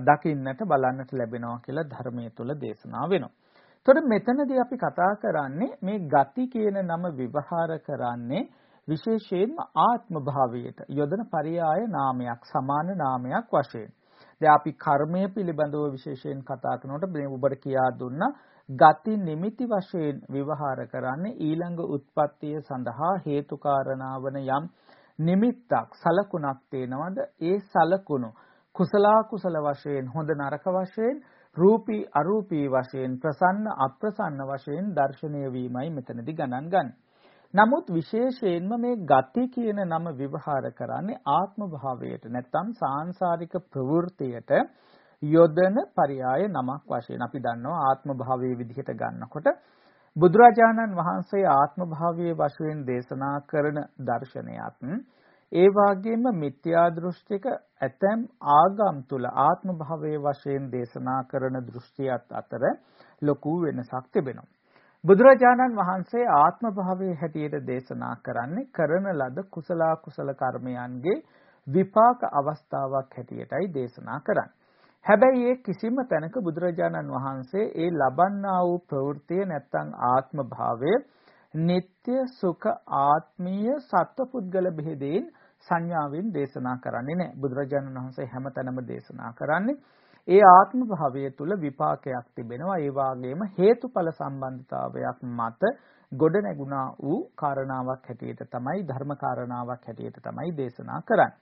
දකින්නට බලන්නට ලැබෙනවා කියලා ධර්මයේ තුල දේශනා වෙනවා. එතකොට මෙතනදී අපි කතා කරන්නේ මේ ගති කියන නම විවහාර කරන්නේ විශේෂයෙන්ම ආත්ම භාවයට යොදන පරියාය නාමයක් සමාන නාමයක් වශයෙන්. දැන් අපි කර්මය පිළිබඳව විශේෂයෙන් කතා කරනකොට මේ ඔබට කියා දුන්නා ගති නිමිති වශයෙන් විවහාර කරන්නේ ඊළඟ උත්පත්තිය සඳහා හේතු කාරණාවන යම් නිමිත්තක් සලකුණක් තේනවද ඒ සලකුණු කුසලා කුසල වශයෙන් හොඳ නරක වශයෙන් රූපී අරූපී වශයෙන් ප්‍රසන්න අප්‍රසන්න වශයෙන් දර්ශනය වීමයි මෙතනදී ගණන් ගන්න. නමුත් විශේෂයෙන්ම මේ ගති කියන නම විවහාර කරන්නේ ආත්ම භාවයට නැත්නම් සාංශාරික ප්‍රවෘතියට යොදන පරයය නමක් වශයෙන් අපි දන්නවා ආත්ම භාවයේ විදිහට ගන්නකොට බුදුරජාණන් වහන්සේ ආත්ම භාවයේ වශයෙන් දේශනා කරන දර්ශනයත් ඒ වගේම මිත්‍යා දෘෂ්ටික ඇතැම් ආගම් තුල ආත්ම භාවයේ වශයෙන් දේශනා කරන දෘෂ්ටියත් අතර ලොකු වෙනසක් තිබෙනවා. බුදුරජාණන් වහන්සේ ආත්ම භාවයේ හැටියට දේශනා කරන්නේ කරන ලද කුසල කුසල කර්මයන්ගේ විපාක අවස්ථාවක් හැටියටයි දේශනා කරන්නේ. හැබැයි ඒ කිසිම තැනක බුදුරජාණන් වහන්සේ ඒ ලබන්නා වූ ප්‍රවෘත්තිය නැත්තම් ආත්ම භාවය නিত্য සුඛ ආත්මීය සත්පුද්ගල බෙහෙදෙන් සංඥාවෙන් දේශනා කරන්නේ නැහැ. බුදුරජාණන් වහන්සේ හැමතැනම දේශනා කරන්නේ ඒ ආත්ම භාවය තුල විපාකයක් තිබෙනවා. ඒ වාගේම හේතුඵල සම්බන්ධතාවයක් මත ගොඩ නැගුණා වූ කාරණාවක් හැටියට තමයි ධර්ම කාරණාවක් හැටියට තමයි දේශනා කරන්නේ.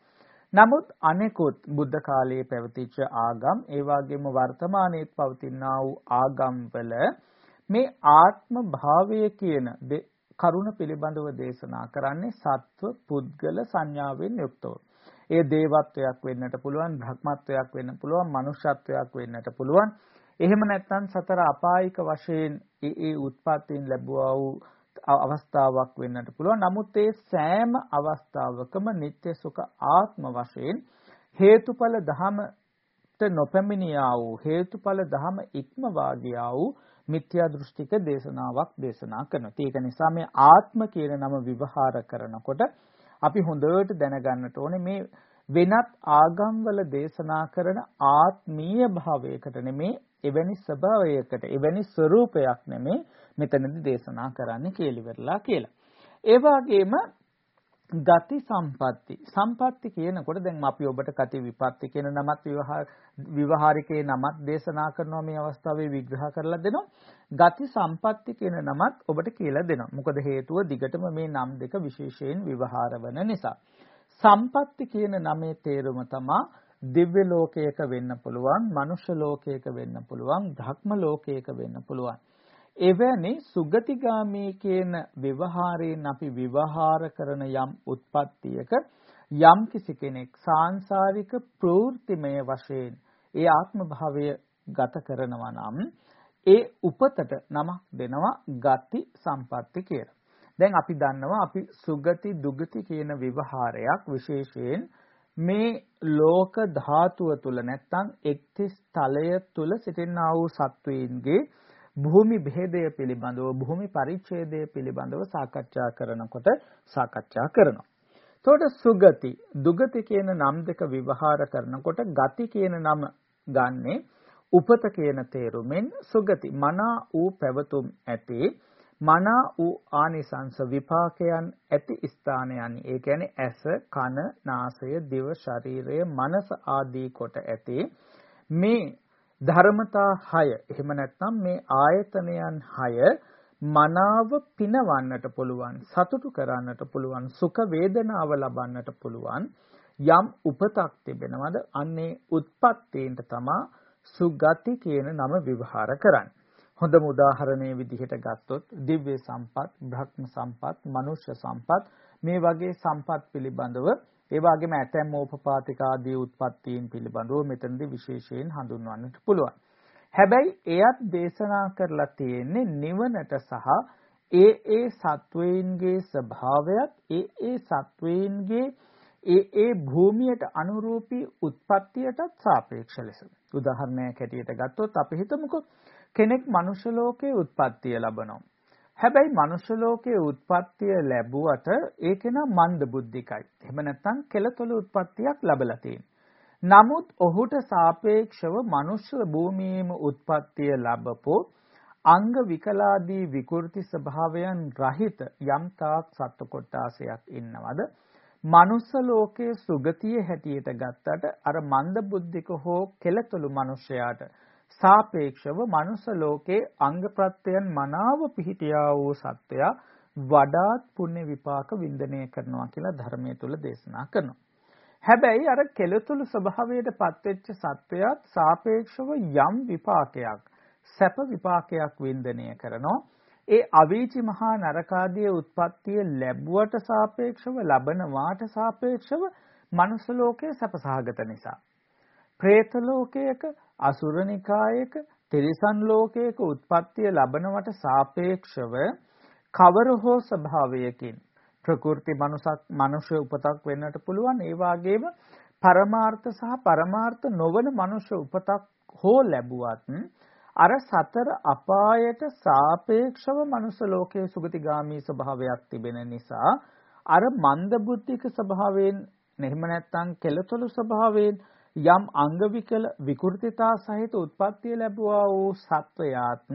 නමුත් අනෙකුත් බුද්ධ කාලයේ පැවතිච්ච ආගම් ඒ වගේම වර්තමානයේත් පවතිනා වූ ආගම් වල මේ ආත්ම භාවය කියන කරුණ පිළිබඳව දේශනා කරන්නේ සත්ව පුද්ගල සංඥාවෙන් යුක්තව. ඒ දේවත්වයක් වෙන්නට පුළුවන්, භ්‍රමත්වයක් වෙන්න පුළුවන්, මනුෂ්‍යත්වයක් වෙන්නට පුළුවන්. එහෙම නැත්නම් සතර අපායික වශයෙන් ඒ ඒ උත්පත්තියෙන් ලැබුවා වූ අවස්ථාවක් වෙන්නට පුළුවන්. නමුත් ඒ සෑම අවස්ථාවකම නিত্য සුඛ ආත්ම වශයෙන් හේතුඵල ධමයට නොපැමිණියා වූ හේතුඵල ධම ඉක්මවා ගියා වූ මිත්‍යා දෘෂ්ටික දේශනාවක් දේශනා කරනවා. ඒක නිසා මේ ආත්ම කියන නම විවහාර කරනකොට අපි හොඳට දැනගන්නට ඕනේ මේ වෙනත් ආගම්වල දේශනා කරන ආත්මීය භාවයකට නෙමේ එවැනි ස්වභාවයකට එවැනි ස්වરૂපයක් නෙමේ මෙතනදී දේශනා කරන්නේ කියලා කියලා. ඒ වගේම ගති සම්පatti. සම්පatti කියනකොට දැන් අපි ඔබට කති විපatti කියන නමත් විවහාරිකේ නමත් දේශනා කරනවා මේ අවස්ථාවේ විග්‍රහ කරලා දෙනවා. ගති සම්පatti කියන නමත් ඔබට කියලා දෙනවා. මොකද හේතුව දිගටම මේ නම් දෙක විශේෂයෙන් විවහාර වන නිසා. සම්පatti කියන නමේ තේරුම තමා දිව්‍ය ලෝකයක වෙන්න පුළුවන් මනුෂ්‍ය ලෝකයක වෙන්න පුළුවන් ධක්ම ලෝකයක වෙන්න පුළුවන්. එවැනි සුගතිගාමී කියන ව්‍යවහාරයෙන් අපි විවහාර කරන යම් උත්පත්තියක යම් කිසි කෙනෙක් සාංශාරික ප්‍රවෘත්තිමය වශයෙන් ඒ ආත්ම භාවය ගත කරනවා නම් ඒ උපතට නමක් දෙනවා ගති සම්පatti කියලා. දැන් අපි දන්නවා අපි සුගති දුගති කියන විවහාරයක් විශේෂයෙන් මේ ලෝක ධාතුව තුල නැත්තම් එක්තිස් තලය තුල සිටිනා වූ සත්වයින්ගේ භූමි භේදය පිළිබඳව භූමි පරිච්ඡේදය පිළිබඳව සාකච්ඡා කරනකොට සාකච්ඡා කරනවා. එතකොට සුගති දුගති කියන නම් දෙක විවහාර කරනකොට ගති කියන නම ගන්නේ උපත කියන තේරුමෙන් සුගති. මනා වූ පැවතුම් ඇති මනා වූ ආනිසංස විපාකයන් ඇති ස්ථානයන්. ඒ කියන්නේ ඇස කන නාසය දිව ශරීරය මනස ආදී කොට ඇති. මේ ධර්මතා 6 එහෙම නැත්නම් මේ ආයතනයන් 6 මනාව පිනවන්නට පුළුවන් සතුටු කරන්නට පුළුවන් සුඛ වේදනාව ලබන්නට පුළුවන් යම් උපතක් තිබෙනවද අන්නේ උත්පත්තේන්ට තමා සුගති කියන නම විවහාර කරන්නේ. හොඳම උදාහරණයේ විදිහට ගත්තොත් දිව්‍ය සම්පත්, බ්‍රහ්ම සම්පත්, මනුෂ්‍ය සම්පත් මේ වගේ සම්පත් පිළිබඳව ඒ වගේම ඇතැම් ඕපපාතික ආදී උත්පත්තීන් පිළිබඳව මෙතනදී විශේෂයෙන් හඳුන්වන්නට පුළුවන්. හැබැයි එයත් දේශනා කරලා තියෙන්නේ නිවනට සහ ඒ ඒ සත්වයින්ගේ ස්වභාවයත් ඒ ඒ සත්වයින්ගේ ඒ ඒ භූමියට අනුරූපී උත්පත්තියටත් සාපේක්ෂ ලෙස. උදාහරණයක් හැටියට ගත්තොත් අපි හිතමුකෝ කෙනෙක් මනුෂ්‍ය ලෝකයේ උත්පත්තිය ලබනවා. හැබැයි මනුෂ්‍ය ලෝකයේ උත්පත්තිය ලැබුවට ඒක නම් මන්ද බුද්ධිකයි. එහෙම නැත්නම් කෙලතොල උත්පත්තියක් ලැබලා නමුත් ඔහුට සාපේක්ෂව මනුෂ්‍ය භූමියේම උත්පත්තිය ලැබපෝ අංග විකලාදී විකෘති ස්වභාවයන් රහිත යම් තාක් සත්ව කොටාසයක් ඉන්නවද මනුස්ස ලෝකයේ සුගතිය හැටියට ගත්තට අර මන්ද බුද්ධික හෝ කෙලතුළු මිනිසයාට සාපේක්ෂව මනුස්ස ලෝකේ අංග ප්‍රත්‍යයන් මනාව පිහිටියා වූ සත්වයා වඩාත් පුණ්‍ය විපාක වින්දනය කරනවා කියලා ධර්මයේ තුල දේශනා කරනවා. හැබැයි අර කෙලතුළු ස්වභාවයට පත්වෙච්ච සත්වයාත් සාපේක්ෂව යම් විපාකයක් සැප විපාකයක් වින්දනය කරනවා. ඒ අවීචි මහා නරකාදී උත්පත්තිය ලැබුවට සාපේක්ෂව ලබන වාට සාපේක්ෂව මනුස්ස ලෝකයේ සැපසහගත නිසා. പ്രേත ලෝකයක අසුරනිකායක තිරිසන් ලෝකයක උත්පත්තිය ලබනවට සාපේක්ෂව කවර හෝ ස්වභාවයකින් ප්‍රකෘති මනුසක් මනුෂ්‍ය උපතක් වෙන්නට පුළුවන්. ඒ වගේම පරමාර්ථ සහ පරමාර්ථ නොවන මනුෂ්‍ය උපතක් හෝ ලැබුවත් අර සතර අපායට සාපේක්ෂව මනුස්ස ලෝකයේ සුගතිගාමී ස්වභාවයක් තිබෙන නිසා අර මන්ද බුද්ධික ස්වභාවයෙන් එහෙම නැත්නම් කෙලතොළු ස්වභාවයෙන් යම් අංග විකල විකෘතිතා සහිත උත්පත්තිය ලැබුවා වූ සත්වයාත්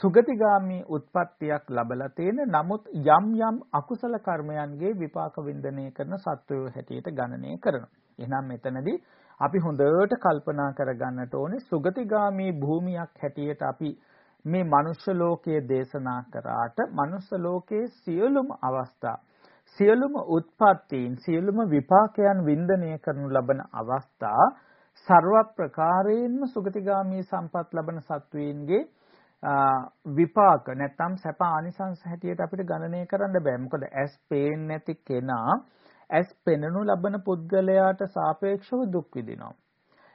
සුගතිගාමී උත්පත්තියක් ලැබලා තියෙන නමුත් යම් යම් අකුසල කර්මයන්ගේ විපාක වින්දනය කරන සත්වයෝ හැටියට ගණනය කරනවා. එහෙනම් මෙතනදී අපි හොඳට කල්පනා කරගන්නට ඕනේ සුගතිගාමී භූමියක් හැටියට අපි මේ මනුෂ්‍ය ලෝකයේ දේශනා කරාට මනුෂ්‍ය ලෝකයේ සියලුම අවස්ථා සියලුම උත්පත්තීන් සියලුම විපාකයන් වින්දනය කරනු ලබන අවස්ථා ਸਰව ප්‍රකාරයෙන්ම සුගතිගාමී සම්පත් ලබන සත්වයින්ගේ විපාක නැත්නම් සැප ආනිසංස හැටියට අපිට ගණනය කරන්න බෑ. මොකද ඇස් පේන්නේ නැති කෙනා ඇස් පෙනෙනු ලබන පුද්ගලයාට සාපේක්ෂව දුක් විඳිනවා.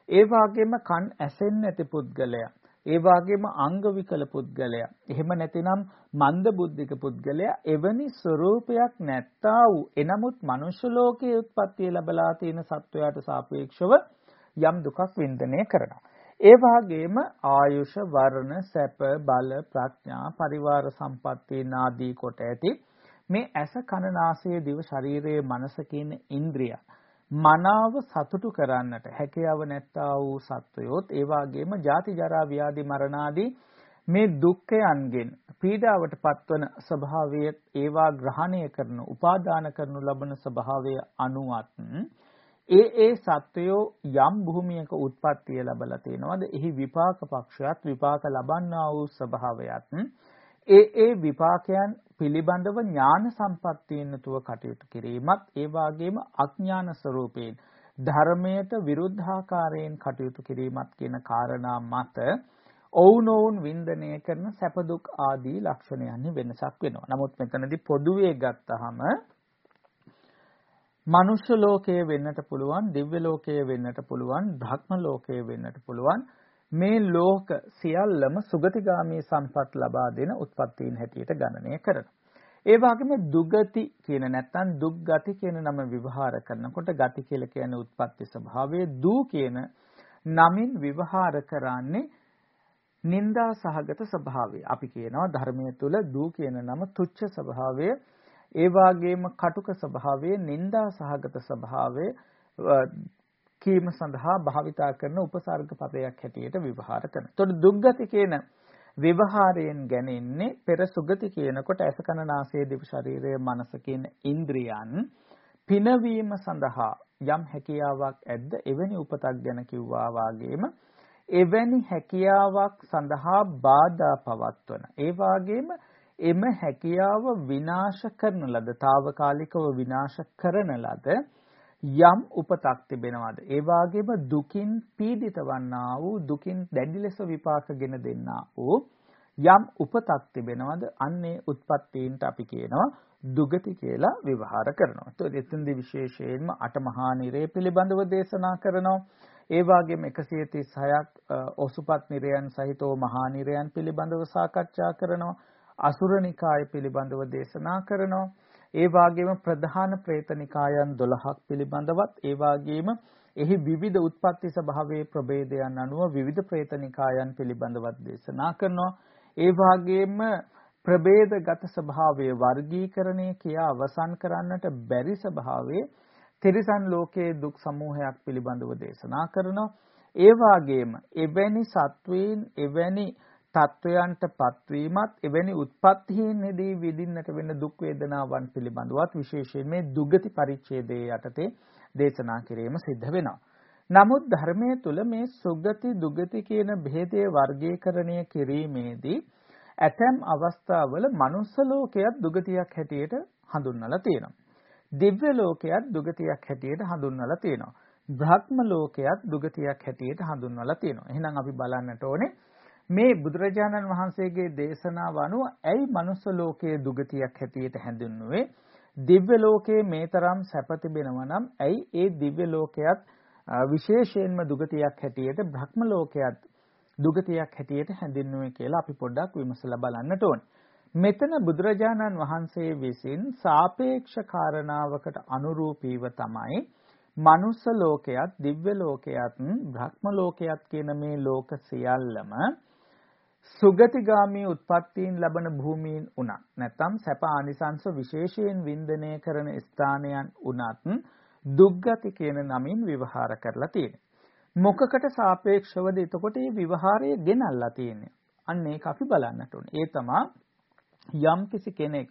ඒ වගේම කන් ඇසෙන්නේ නැති පුද්ගලයා, ඒ වගේම අංග විකල පුද්ගලයා, එහෙම නැතිනම් මන්ද බුද්ධික පුද්ගලයා එවැනි ස්වરૂපයක් නැත්තා වූ එනමුත් මනුෂ්‍ය ලෝකයේ උත්පත්ති ලැබලා තියෙන සත්වයාට සාපේක්ෂව යම් දුකක් වින්දනය කරනවා. ඒ වගේම ආයුෂ වර්ණ සැප බල ප්‍රඥා පරිවාර සම්පatti නාදී කොට ඇති මේ ඇස කන නාසය දිව ශරීරයේ මනස කියන ඉන්ද්‍රිය මනාව සතුටු කරන්නට. හැකියාව නැත්තා වූ සත්වයොත් ඒ වගේම ජාති ජරා ව්‍යාධි මරණ ආදී මේ දුක්ඛයන්ගෙන් පීඩාවට පත්වන ස්වභාවය ඒවා ග්‍රහණය කරන උපාදාන කරනු ලබන ස්වභාවය අනුවත් ඒ ඒ සත්වයෝ යම් භූමියක උත්පත්තිය ලැබලා තියෙනවද? එහි විපාක පක්ෂයත් විපාක ලබන්නා වූ ස්වභාවයත් ඒ ඒ විපාකයන් පිළිබඳව ඥාන සම්පත්තියෙන් තුව කටයුතු කිරීමත් ඒ වාගේම අඥාන ස්වરૂපයෙන් ධර්මයට විරුද්ධාකාරයෙන් කටයුතු කිරීමත් කියන කාරණා මත ඔවුනොවුන් වින්දනය කරන සැප දුක් ආදී ලක්ෂණයන්හි වෙනසක් වෙනවා. නමුත් මෙතනදී පොදුවේ ගත්තහම මනුෂ්‍ය ලෝකයේ වෙන්නට පුළුවන්, දිව්‍ය ලෝකයේ වෙන්නට පුළුවන්, ධර්ම ලෝකයේ වෙන්නට පුළුවන්. මේ ලෝක සියල්ලම සුගතිගාමී සම්පත් ලබා දෙන උත්පත්තීන් හැටියට ගණනය කරනවා. ඒ වගේම දුගති කියන නැත්නම් දුක්ගති කියන නම විවහාර කරනකොට ගති කියලා කියන්නේ උත්පත්ති ස්වභාවය දූ කියන නමින් විවහාර කරන්නේ නිന്ദා සහගත ස්වභාවය. අපි කියනවා ධර්මයේ තුල දූ කියන නම තුච්ච ස්වභාවය, ඒ වගේම කටුක ස්වභාවය, නිന്ദා සහගත ස්වභාවය කීම සඳහා භාවිතා කරන උපසර්ග පදයක් හැටියට විවහාර කරනවා. එතකොට දුක්ගති කියන විවහාරයෙන් ගැනෙන්නේ පෙර සුගති කියනකොට ඇස කන නාසය දිව ශරීරය මනස කියන ඉන්ද්‍රියන් පිනවීම සඳහා යම් හැකියාවක් ඇද්ද එවැනි උපතක් ගැන කිව්වා වාගේම එවැනි හැකියාවක් සඳහා බාධා පවත්වන ඒ වාගේම එම හැකියාව විනාශ කරන ලද తాවකාලිකව විනාශ කරන ලද යම් උපතක් තිබෙනවද ඒ වාගේම දුකින් පීඩිත වන්නා වූ දුකින් දැඩි ලෙස විපාකගෙන දෙන්නා වූ යම් උපතක් තිබෙනවද අන්නේ උත්පත්තීන්ට අපි කියනවා දුගති කියලා විවහාර කරනවා. ඒත් එතෙන්දී විශේෂයෙන්ම අටමහා නිරේ පිළිබඳව දේශනා කරනවා. ඒ වගේම 136ක් ඔසුපත් නිරයන් සහිතව මහා නිරයන් පිළිබඳව සාකච්ඡා කරනවා. අසුරනිකාය පිළිබඳව දේශනා කරනවා. ඒ වාගේම ප්‍රධාන ප්‍රේතනිකායන් 12ක් පිළිබඳවත් ඒ වාගේම එහි විවිධ උත්පත්ති ස්වභාවයේ ප්‍රභේදයන් අනුව විවිධ ප්‍රේතනිකායන් පිළිබඳවත් දේශනා කරනවා. ඒ වාගේම ප්‍රභේදගත ස්වභාවයේ වර්ගීකරණය කියා අවසන් කරන්නට බැරි ස්වභාවයේ තිරිසන් ලෝකයේ දුක් සමූහයක් පිළිබඳව දේශනා කරනවා. ඒ වාගේම එවැනි සත්වීන් එවැනි තත්වයන්ට පත්වීමත් එවැනි උත්පත්තිහිනේදී විඳින්නට වෙන දුක් වේදනාවන් පිළිබඳවත් විශේෂයෙන් මේ දුගති පරිච්ඡේදයේ යටතේ දේශනා කිරීම සිද්ධ වෙනවා. නමුත් ධර්මයේ තුල මේ සුගති දුගති කියන භේදයේ වර්ගීකරණය කිරීමේදී ඇතැම් අවස්ථාවල මනුස්ස ලෝකයක් දුගතියක් හැටියට හඳුන්වලා තියෙනවා. දිව්‍ය ලෝකයක් දුගතියක් හැටියට හඳුන්වලා තියෙනවා. බ්‍රහ්ම ලෝකයක් දුගතියක් හැටියට හඳුන්වලා තියෙනවා. එහෙනම් අපි බලන්නට ඕනේ මේ බුදුරජාණන් වහන්සේගේ දේශනාව අනුව ඇයි මනුස්ස ලෝකයේ දුගතියක් හැටියට හැඳින්වුවේ දිව්‍ය ලෝකයේ මේ තරම් සැප තිබෙනවා නම් ඇයි ඒ දිව්‍ය ලෝකයක් විශේෂයෙන්ම දුගතියක් හැටියට බ්‍රහ්ම ලෝකයක් දුගතියක් හැටියට හැඳින්වුවේ කියලා අපි පොඩ්ඩක් විමසලා බලන්නට ඕනේ. මෙතන බුදුරජාණන් වහන්සේ විසින් සාපේක්ෂ කාරණාවකට අනුරූපීව තමයි මනුස්ස ලෝකයක් දිව්‍ය ලෝකයක් බ්‍රහ්ම ලෝකයක් කියන මේ ලෝක සියල්ලම සුගතිගාමී උත්පත්තීන් ලබන භූමීන් උනත් නැත්නම් සැප ආනිසංස විශේෂයෙන් වින්දනය කරන ස්ථානයන් උනත් දුක්ගති කියන නමින් විවහාර කරලා තියෙනවා. මොකකට සාපේක්ෂවද එතකොට මේ විවහාරය ගෙනල්ලා තියෙන්නේ? අන්න ඒක අපි බලන්නට ඕනේ. ඒ තමා යම් කිසි කෙනෙක්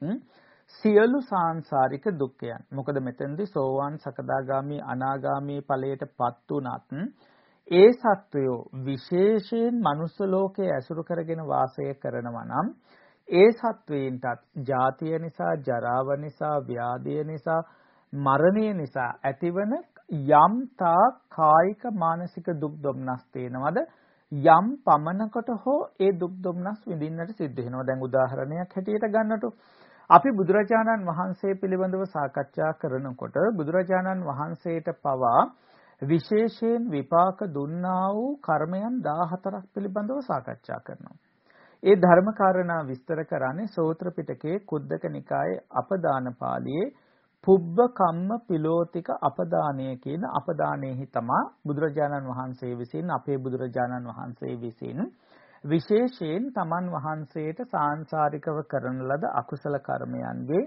සියලු සාංශාරික දුක්ඛයන්. මොකද මෙතෙන්දී සෝවාන් සකදාගාමි අනාගාමි ඵලයටපත් උනත් ඒ සත්වයෝ විශේෂයෙන් මනුස්ස ලෝකයේ ඇසුරු කරගෙන වාසය කරනවා නම් ඒ සත්වයින්ටත් ජාතිය නිසා ජරාව නිසා ව්‍යාධිය නිසා මරණය නිසා ඇතිවන යම් තා කායික මානසික දුක් දුම්නස් තේනවද යම් පමණකට හෝ ඒ දුක් දුම්නස් විඳින්නට සිද්ධ වෙනවා. දැන් උදාහරණයක් හැටියට ගන්නට. අපි බුදුරජාණන් වහන්සේ පිළිබඳව සාකච්ඡා කරනකොට බුදුරජාණන් වහන්සේට පවා විශේෂයෙන් විපාක දුන්නා වූ කර්මයන් 14ක් පිළිබඳව සාකච්ඡා කරනවා. ඒ ධර්ම කාරණා විස්තර කරන්නේ සෝත්‍ර පිටකයේ කුද්දක නිකායේ අපදාන පාළියේ පුබ්බ කම්ම පිලෝතික අපදානය කියන අපදානයේහි තමා බුදුරජාණන් වහන්සේ විසින් අපේ බුදුරජාණන් වහන්සේ විසින් විශේෂයෙන් තමන් වහන්සේට සාංශාරිකව කරන ලද අකුසල කර්මයන්ගේ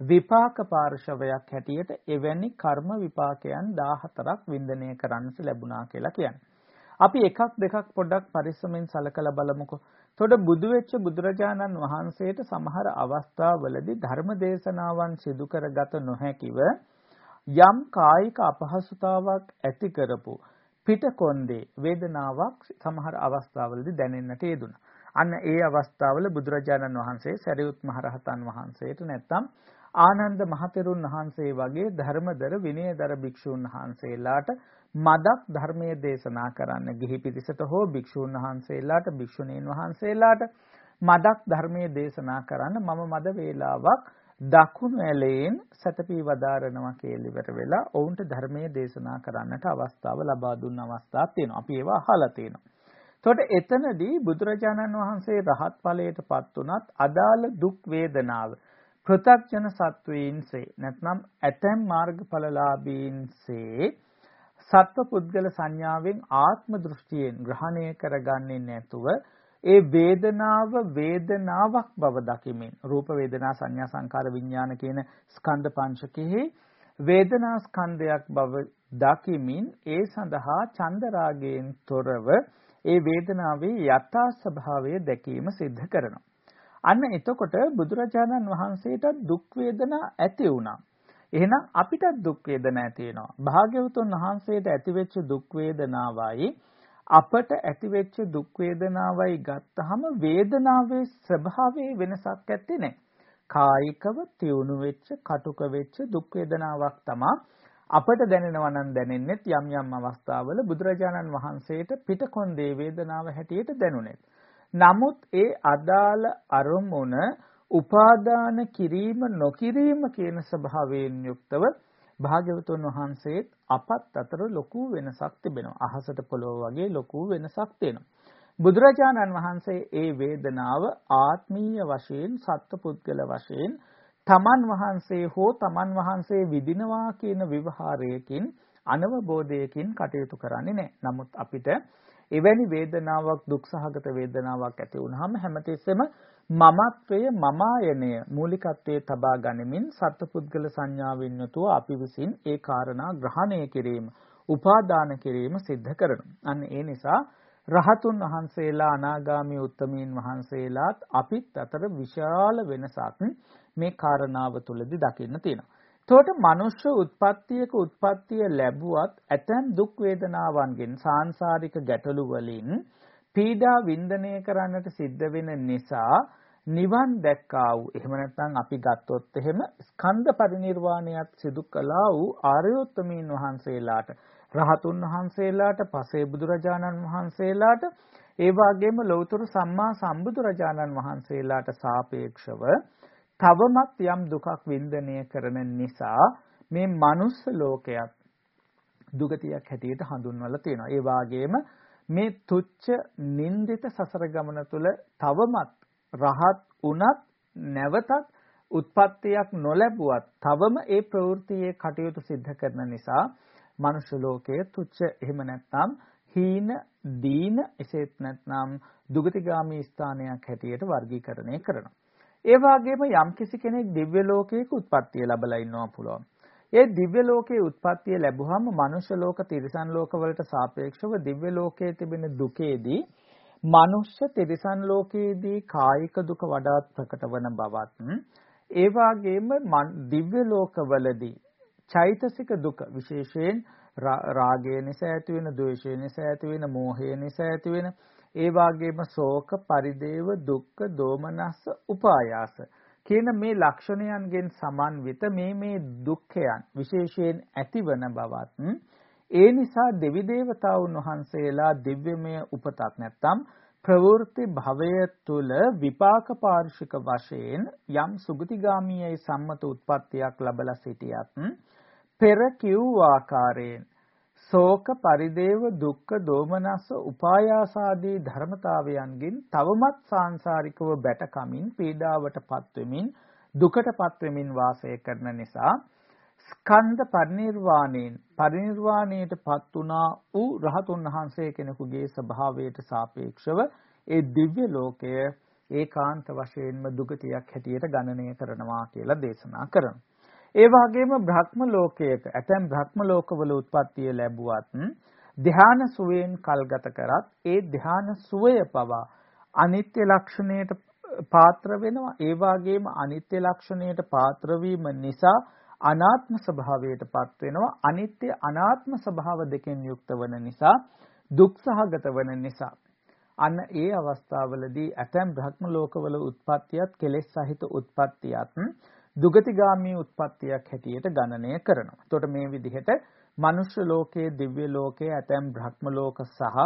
විපාක පාර්ශවයක් හැටියට එවැනි කර්ම විපාකයන් 14ක් වින්දනය කරන්නට ලැබුණා කියලා කියන්නේ. අපි එකක් දෙකක් පොඩ්ඩක් පරිස්සමෙන් සලකලා බලමුකෝ. එතකොට බුදු වෙච්ච බුදුරජාණන් වහන්සේට සමහර අවස්ථාවලදී ධර්ම දේශනාවන් සිදු කරගත නොහැකිව යම් කායික අපහසුතාවක් ඇති කරපු පිටකොන්දේ වේදනාවක් සමහර අවස්ථාවලදී දැනෙන්නට යෙදුණා. අන්න ඒ අවස්ථාවල බුදුරජාණන් වහන්සේ සරියුත් මහරහතන් වහන්සේට නැත්තම් ආනන්ද මහතෙරුන් වහන්සේ වගේ ධර්මදර විනයදර භික්ෂූන් වහන්සේලාට මදක් ධර්මයේ දේශනා කරන්න ගිහි පිරිසට හෝ භික්ෂූන් වහන්සේලාට භික්ෂුණීන් වහන්සේලාට මදක් ධර්මයේ දේශනා කරන්න මම මද වේලාවක් දකුණු ඇලයෙන් සතපී වදාරනවා කියලා ඉවර වෙලා ඔවුන්ට ධර්මයේ දේශනා කරන්නට අවස්ථාව ලබා දුන්න අවස්ථාවක් තියෙනවා. අපි ඒවා අහලා තියෙනවා. එතකොට එතනදී බුදුරජාණන් වහන්සේ රහත් ඵලයටපත් උනත් අදාළ දුක් වේදනාව පෘථග්ජන සත්වයින්සේ නැත්නම් ඇතැම් මාර්ගඵලලාභීන්සේ සත්ව පුද්ගල සංඥාවෙන් ආත්ම දෘෂ්ටියෙන් ග්‍රහණය කරගන්නේ නැතුව ඒ වේදනාව වේදනාවක් බව දකිමින් රූප වේදනා සංඥා සංකාර විඥාන කියන ස්කන්ධ පංචකෙහි වේදනා ස්කන්ධයක් බව දකිමින් ඒ සඳහා චන්ද රාගයෙන් තොරව ඒ වේදනාවේ යථා ස්වභාවය දැකීම සිද්ධ කරනවා. අන්න එතකොට බුදුරජාණන් වහන්සේට දුක් වේදනා ඇති වුණා. එහෙනම් අපිටත් දුක් වේදනා ඇති වෙනවා. භාග්‍යවතුන් වහන්සේට ඇතිවෙච්ච දුක් වේදනාවයි අපට ඇතිවෙච්ච දුක් වේදනාවයි ගත්තහම වේදනාවේ ස්වභාවයේ වෙනසක් ඇත්තේ නැහැ. කායිකව තියුණු වෙච්ච කටුක වෙච්ච දුක් වේදනාවක් තමයි අපට දැනෙනවා නම් දැනෙන්නෙත් යම් යම් අවස්ථාවල බුදුරජාණන් වහන්සේට පිටකොන්දේ වේදනාව හැටියට දැනුනේ. නමුත් ඒ අදාළ අරමුණ උපාදාන කිරීම නොකිරීම කියන ස්වභාවයෙන් යුක්තව භාග්‍යවතුන් වහන්සේත් අපත් අතර ලොකු වෙනසක් තිබෙනවා. අහසට පොළොව වගේ ලොකු වෙනසක් තියෙනවා. බුදුරජාණන් වහන්සේ ඒ වේදනාව ආත්මීය වශයෙන් සත්පුද්ගල වශයෙන් තමන් වහන්සේ හෝ තමන් වහන්සේ විදිනවා කියන විවහාරයකින් අනවබෝධයකින් කටයුතු කරන්නේ නැහැ. නමුත් අපිට එවැනි වේදනාවක් දුක්සහගත වේදනාවක් ඇති වුනහම හැමතිස්සෙම මමත්වය මමායනය මූලිකත්වයේ තබා ගනිමින් සත්පුද්ගල සංඥාවෙන් යුතුව අපි විසින් ඒ කාරණා ග්‍රහණය කිරීම උපාදාන කිරීම සිද්ධ කරනවා. අන්න ඒ නිසා රහතුන් වහන්සේලා අනාගාමී උත්තමීන් වහන්සේලාත් අපිත් අතර විශාල වෙනසක් මේ කාරණාව තුළදී දකින්න තියෙනවා. එතකොට මනුෂ්‍ය උත්පත්තියක උත්පත්තිය ලැබුවත් ඇතැම් දුක් වේදනාවන්ගෙන් සාංශාරික ගැටලු වලින් පීඩා වින්දනය කරන්නට සිද්ධ වෙන නිසා නිවන් දැක්කා වූ එහෙම නැත්නම් අපි ගත්තොත් එහෙම ස්කන්ධ පරිණිරවාණයත් සිදු කළා වූ ආර්යෝත්තමීන් වහන්සේලාට රහතුන් වහන්සේලාට පසේ බුදුරජාණන් වහන්සේලාට ඒ වගේම ලෞතර සම්මා සම්බුදුරජාණන් වහන්සේලාට සාපේක්ෂව තවමත් යම් දුකක් වින්දනය කරන නිසා මේ මනුස්ස ලෝකයක් දුගතියක් හැටියට හඳුන්වලා තියෙනවා. ඒ වාගේම මේ තුච්ච නින්දිත සසර ගමන තුල තවමත් රහත් උනත් නැවතත් උත්පත්තියක් නොලැබුවත් තවම ඒ ප්‍රවෘත්තියේ කටයුතු සිද්ධ කරන නිසා මනුෂ්‍ය ලෝකයේ තුච්ච එහෙම නැත්නම් හීන දීන එසේත් නැත්නම් දුගතිගාමී ස්ථානයක් හැටියට වර්ගීකරණය කරනවා. ඒ වගේම යම්කිසි කෙනෙක් දිව්‍ය ලෝකයක උත්පත්තිය ලැබලා ඉන්නවා පුළුවන්. ඒ දිව්‍ය ලෝකයේ උත්පත්තිය ලැබුවහම මනුෂ්‍ය ලෝක තිරිසන් ලෝකවලට සාපේක්ෂව දිව්‍ය ලෝකයේ තිබෙන දුකේදී මනුෂ්‍ය තිරිසන් ලෝකයේදී කායික දුක වඩාත් ප්‍රකට වන බවත් ඒ වගේම දිව්‍ය ලෝකවලදී චෛතසික දුක විශේෂයෙන් රාගය නිසා ඇති වෙන, ද්වේෂය නිසා ඇති වෙන, මෝහය නිසා ඇති වෙන ඒ වාගේම ශෝක පරිදේව දුක්ඛ දෝමනස්ස උපායාස කියන මේ ලක්ෂණයන්ගෙන් සමන්විත මේ මේ දුක්ඛයන් විශේෂයෙන් ඇතිවන බවත් ඒ නිසා දෙවි දේවතාවුන් වහන්සේලා දිව්‍යමය උපතක් නැත්තම් ප්‍රවෘත්ති භවය තුල විපාක පාර්ශික වශයෙන් යම් සුගතිගාමීයි සම්මත උත්පත්තියක් ලැබලා සිටියත් පෙර කිව් ආකාරයෙන් ශෝක පරිදේව දුක්ඛ දෝමනස්ස උපායාසාදී ධර්මතාවයන්ගෙන් තවමත් සාංශාරිකව බැටකමින් පීඩාවටපත් වෙමින් දුකටපත් වෙමින් වාසය කරන නිසා ස්කන්ධ පරිනිර්වාණයෙන් පරිනිර්වාණයටපත් වුණා වූ රහතුන් වහන්සේ කෙනෙකුගේ ස්වභාවයට සාපේක්ෂව ඒ දිව්‍ය ලෝකය ඒකාන්ත වශයෙන්ම දුගතියක් හැටියට ගණනය කරනවා කියලා දේශනා කරනවා. ඒ වගේම බ්‍රහ්ම ලෝකයක ඇතැම් බ්‍රහ්ම ලෝකවල උත්පත්තිය ලැබුවත් ධ්‍යාන සුවයෙන් කල්ගත කරත් ඒ ධ්‍යාන සුවය පවා අනිත්‍ය ලක්ෂණයට පාත්‍ර වෙනවා. ඒ වගේම අනිත්‍ය ලක්ෂණයට පාත්‍ර නිසා අනාත්ම ස්වභාවයටපත් වෙනවා. අනිත්‍ය අනාත්ම ස්වභාව දෙකෙන් යුක්ත වන නිසා දුක්සහගත වන නිසා. අන්න ඒ අවස්ථාවලදී ඇතැම් බ්‍රහ්ම ලෝකවල උත්පත්තියත් කෙලෙස් සහිත උත්පත්තියත් දුගතිගාමී උත්පත්තියක් හැටියට ගණනය කරනවා. එතකොට මේ විදිහට මනුෂ්‍ය ලෝකයේ දිව්‍ය ලෝකයේ ඇතැම් බ්‍රහ්ම ලෝක සහ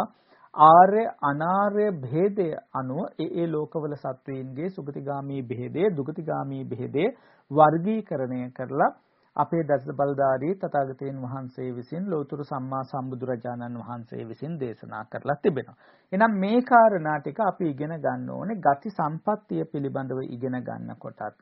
ආර්ය අනාර්ය භේදය අනුව ඒ ඒ ලෝකවල සත්වයින්ගේ සුගතිගාමී භේදය දුගතිගාමී භේදය වර්ගීකරණය කරලා අපේ දස බලධාරී තථාගතයන් වහන්සේ විසින් ලෝතුරු සම්මා සම්බුදුරජාණන් වහන්සේ විසින් දේශනා කරලා තිබෙනවා. එහෙනම් මේ කාරණා ටික අපි ඉගෙන ගන්න ඕනේ ගති සම්පත්තිය පිළිබඳව ඉගෙන ගන්නකොටත්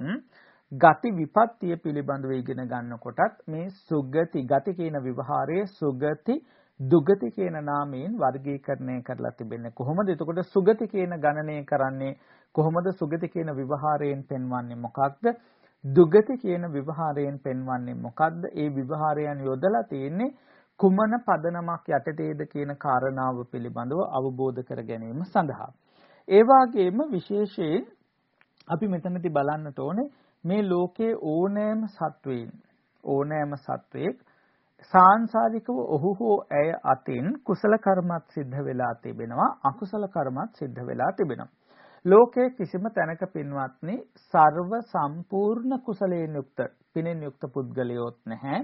ගති විපත්තිය පිළිබඳව ඉගෙන ගන්නකොටත් මේ සුගති ගති කියන විවහාරයේ සුගති දුගති කියන නාමයෙන් වර්ගීකරණය කරලා තිබෙන්නේ කොහොමද? එතකොට සුගති කියන ගණනය කරන්නේ කොහොමද? සුගති කියන විවහාරයෙන් පෙන්වන්නේ මොකක්ද? දුගති කියන විවහාරයෙන් පෙන්වන්නේ මොකක්ද? ඒ විවහාරයන් යොදලා තියෙන්නේ කුමන පදනමක් යටතේද කියන කාරණාව පිළිබඳව අවබෝධ කර ගැනීම සඳහා. ඒ වගේම විශේෂයෙන් අපි මෙතනදී බලන්නට ඕනේ මේ ලෝකයේ ඕනෑම සත්වයින් ඕනෑම සත්වයෙක් සාංසාරිකව ඔහු හෝ ඇය අතින් කුසල කර්මත් සිද්ධ වෙලා තිබෙනවා අකුසල කර්මත් සිද්ධ වෙලා තිබෙනවා. ලෝකයේ කිසිම තැනක පින්වත්නි ਸਰව සම්පූර්ණ කුසලයෙන් යුක්ත පිනෙන් යුක්ත පුද්ගලයෝත් නැහැ.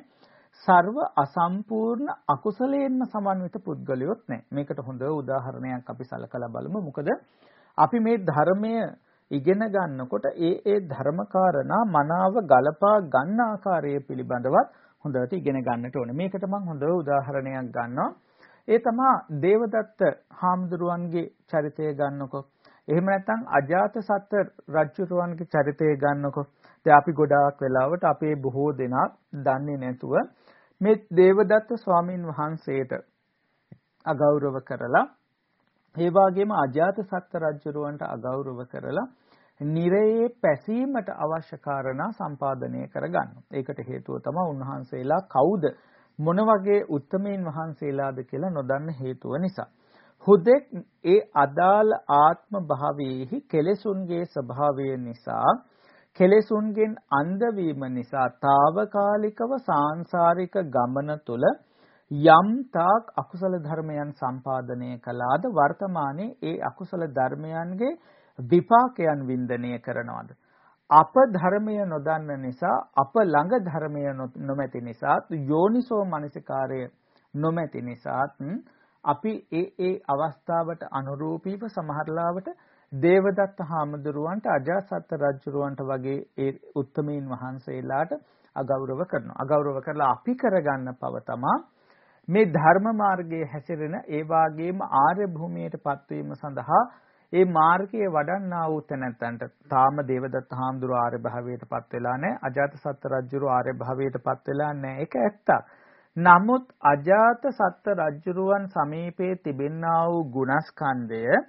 ਸਰව අසම්පූර්ණ අකුසලයෙන්ම සමන්විත පුද්ගලයෝත් නැහැ. මේකට හොඳ උදාහරණයක් අපි සලකලා බලමු. මොකද අපි මේ ධර්මයේ ඉගෙන ගන්නකොට ඒ ඒ ධර්මකාරණා මනාව ගලපා ගන්න ආකාරය පිළිබඳවත් හොඳට ඉගෙන ගන්නට ඕනේ. මේකට මම හොඳ උදාහරණයක් ගන්නවා. ඒ තමා දේවදත්ත හාමුදුරුවන්ගේ චරිතය ගන්නකො. එහෙම නැත්නම් අජාත සත්ත්ව රජුරුවන්ගේ චරිතය ගන්නකො. දැන් අපි ගොඩාක් වෙලාවට අපේ බොහෝ දෙනා දන්නේ නැතුව මේ දේවදත්ත ස්වාමින් වහන්සේට අගෞරව කරලා ඒ වගේම අජාත සත්ත්ව රජුරවන්ට අගෞරව කරලා නිරයේ පැසීමට අවශ්‍ය කාරණා සම්පාදනය කරගන්නවා. ඒකට හේතුව තමයි උන්වහන්සේලා කවුද මොන වගේ උත්තමීන් වහන්සේලාද කියලා නොදන්න හේතුව නිසා. හුදෙක් ඒ අදාළ ආත්ම භාවයේහි කෙලෙසුන්ගේ ස්වභාවය නිසා කෙලෙසුන්ගෙන් අන්ධ නිසා తాවකාලිකව සාංශාරික ගමන තුල යම් තාක් අකුසල ධර්මයන් සම්පාදනය කළාද වර්තමානයේ ඒ අකුසල ධර්මයන්ගේ විපාකයන් වින්දනය කරනවාද අප ධර්මය නොදන්න නිසා අප ළඟ ධර්මය නොමැති නිසා යෝනිසෝ මනසිකාරය නොමැති නිසා අපි ඒ ඒ අවස්ථාවට අනුරූපීව සමහරලාවට දේවදත්ත හාමුදුරුවන්ට අජාසත් රජුරවන්ට වගේ ඒ උත්තමීන් වහන්සේලාට අගෞරව කරනවා. අගෞරව කරලා අපි කරගන්න පව තමා මේ ධර්ම මාර්ගයේ හැසිරෙන ඒ වාගේම ආර්ය භූමියට පත්වීම සඳහා ඒ මාර්ගයේ වඩන්නා වූ තැනැත්තන්ට තාම දේවදත්ත හාමුදුරුවෝ ආර්ය භාවයට පත් වෙලා නැහැ. අජාත සත් රජුරු ආර්ය භාවයට පත් වෙලා නැහැ. ඒක ඇත්තක්. නමුත් අජාත සත් රජුරුවන් සමීපයේ තිබෙනා වූ ගුණස්කන්ධය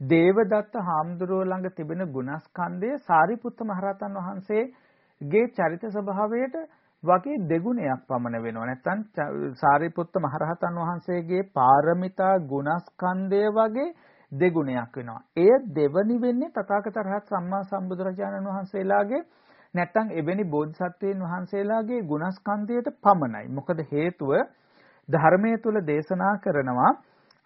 දේවදත්ත හාමුදුරුවෝ ළඟ තිබෙන ගුණස්කන්ධය සාරිපුත්ත මහරහතන් වහන්සේගේ චරිත ස්වභාවයට වගේ දෙගුණයක් පමණ වෙනවා. නැත්තම් සාරිපුත්ත මහරහතන් වහන්සේගේ පාරමිතා ගුණස්කන්ධය වගේ දෙගුණයක් වෙනවා. එය දෙවනි වෙන්නේ තථාගත රහත් සම්මා සම්බුදුරජාණන් වහන්සේලාගේ නැත්තම් එවැනි බෝධිසත්වයන් වහන්සේලාගේ ගුණස්කන්ධයට පමණයි. මොකද හේතුව ධර්මයේ තුල දේශනා කරනවා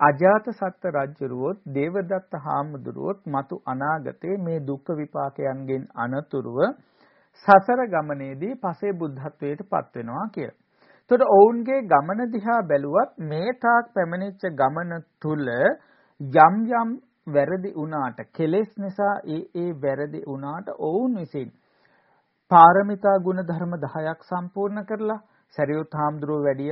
අජාත සත්ත්ව රජුරුවොත් දේවදත්ත හාමුදුරුවොත් මතු අනාගතයේ මේ දුක්ඛ විපාකයන්ගෙන් අනතුරුව සසර ගමනේදී පසේ බුද්ධත්වයට පත් වෙනවා කියලා. එතකොට ඔවුන්ගේ ගමන දිහා බැලුවත් මේ තාක් පැමිණිච්ච ගමන තුල යම් යම් වැරදි වුණාට කෙලෙස් නිසා ඒ ඒ වැරදි වුණාට ඔවුන් විසින් පාරමිතා ගුණ ධර්ම 10ක් සම්පූර්ණ කරලා සරියුත් හාමුදුරුව වැඩි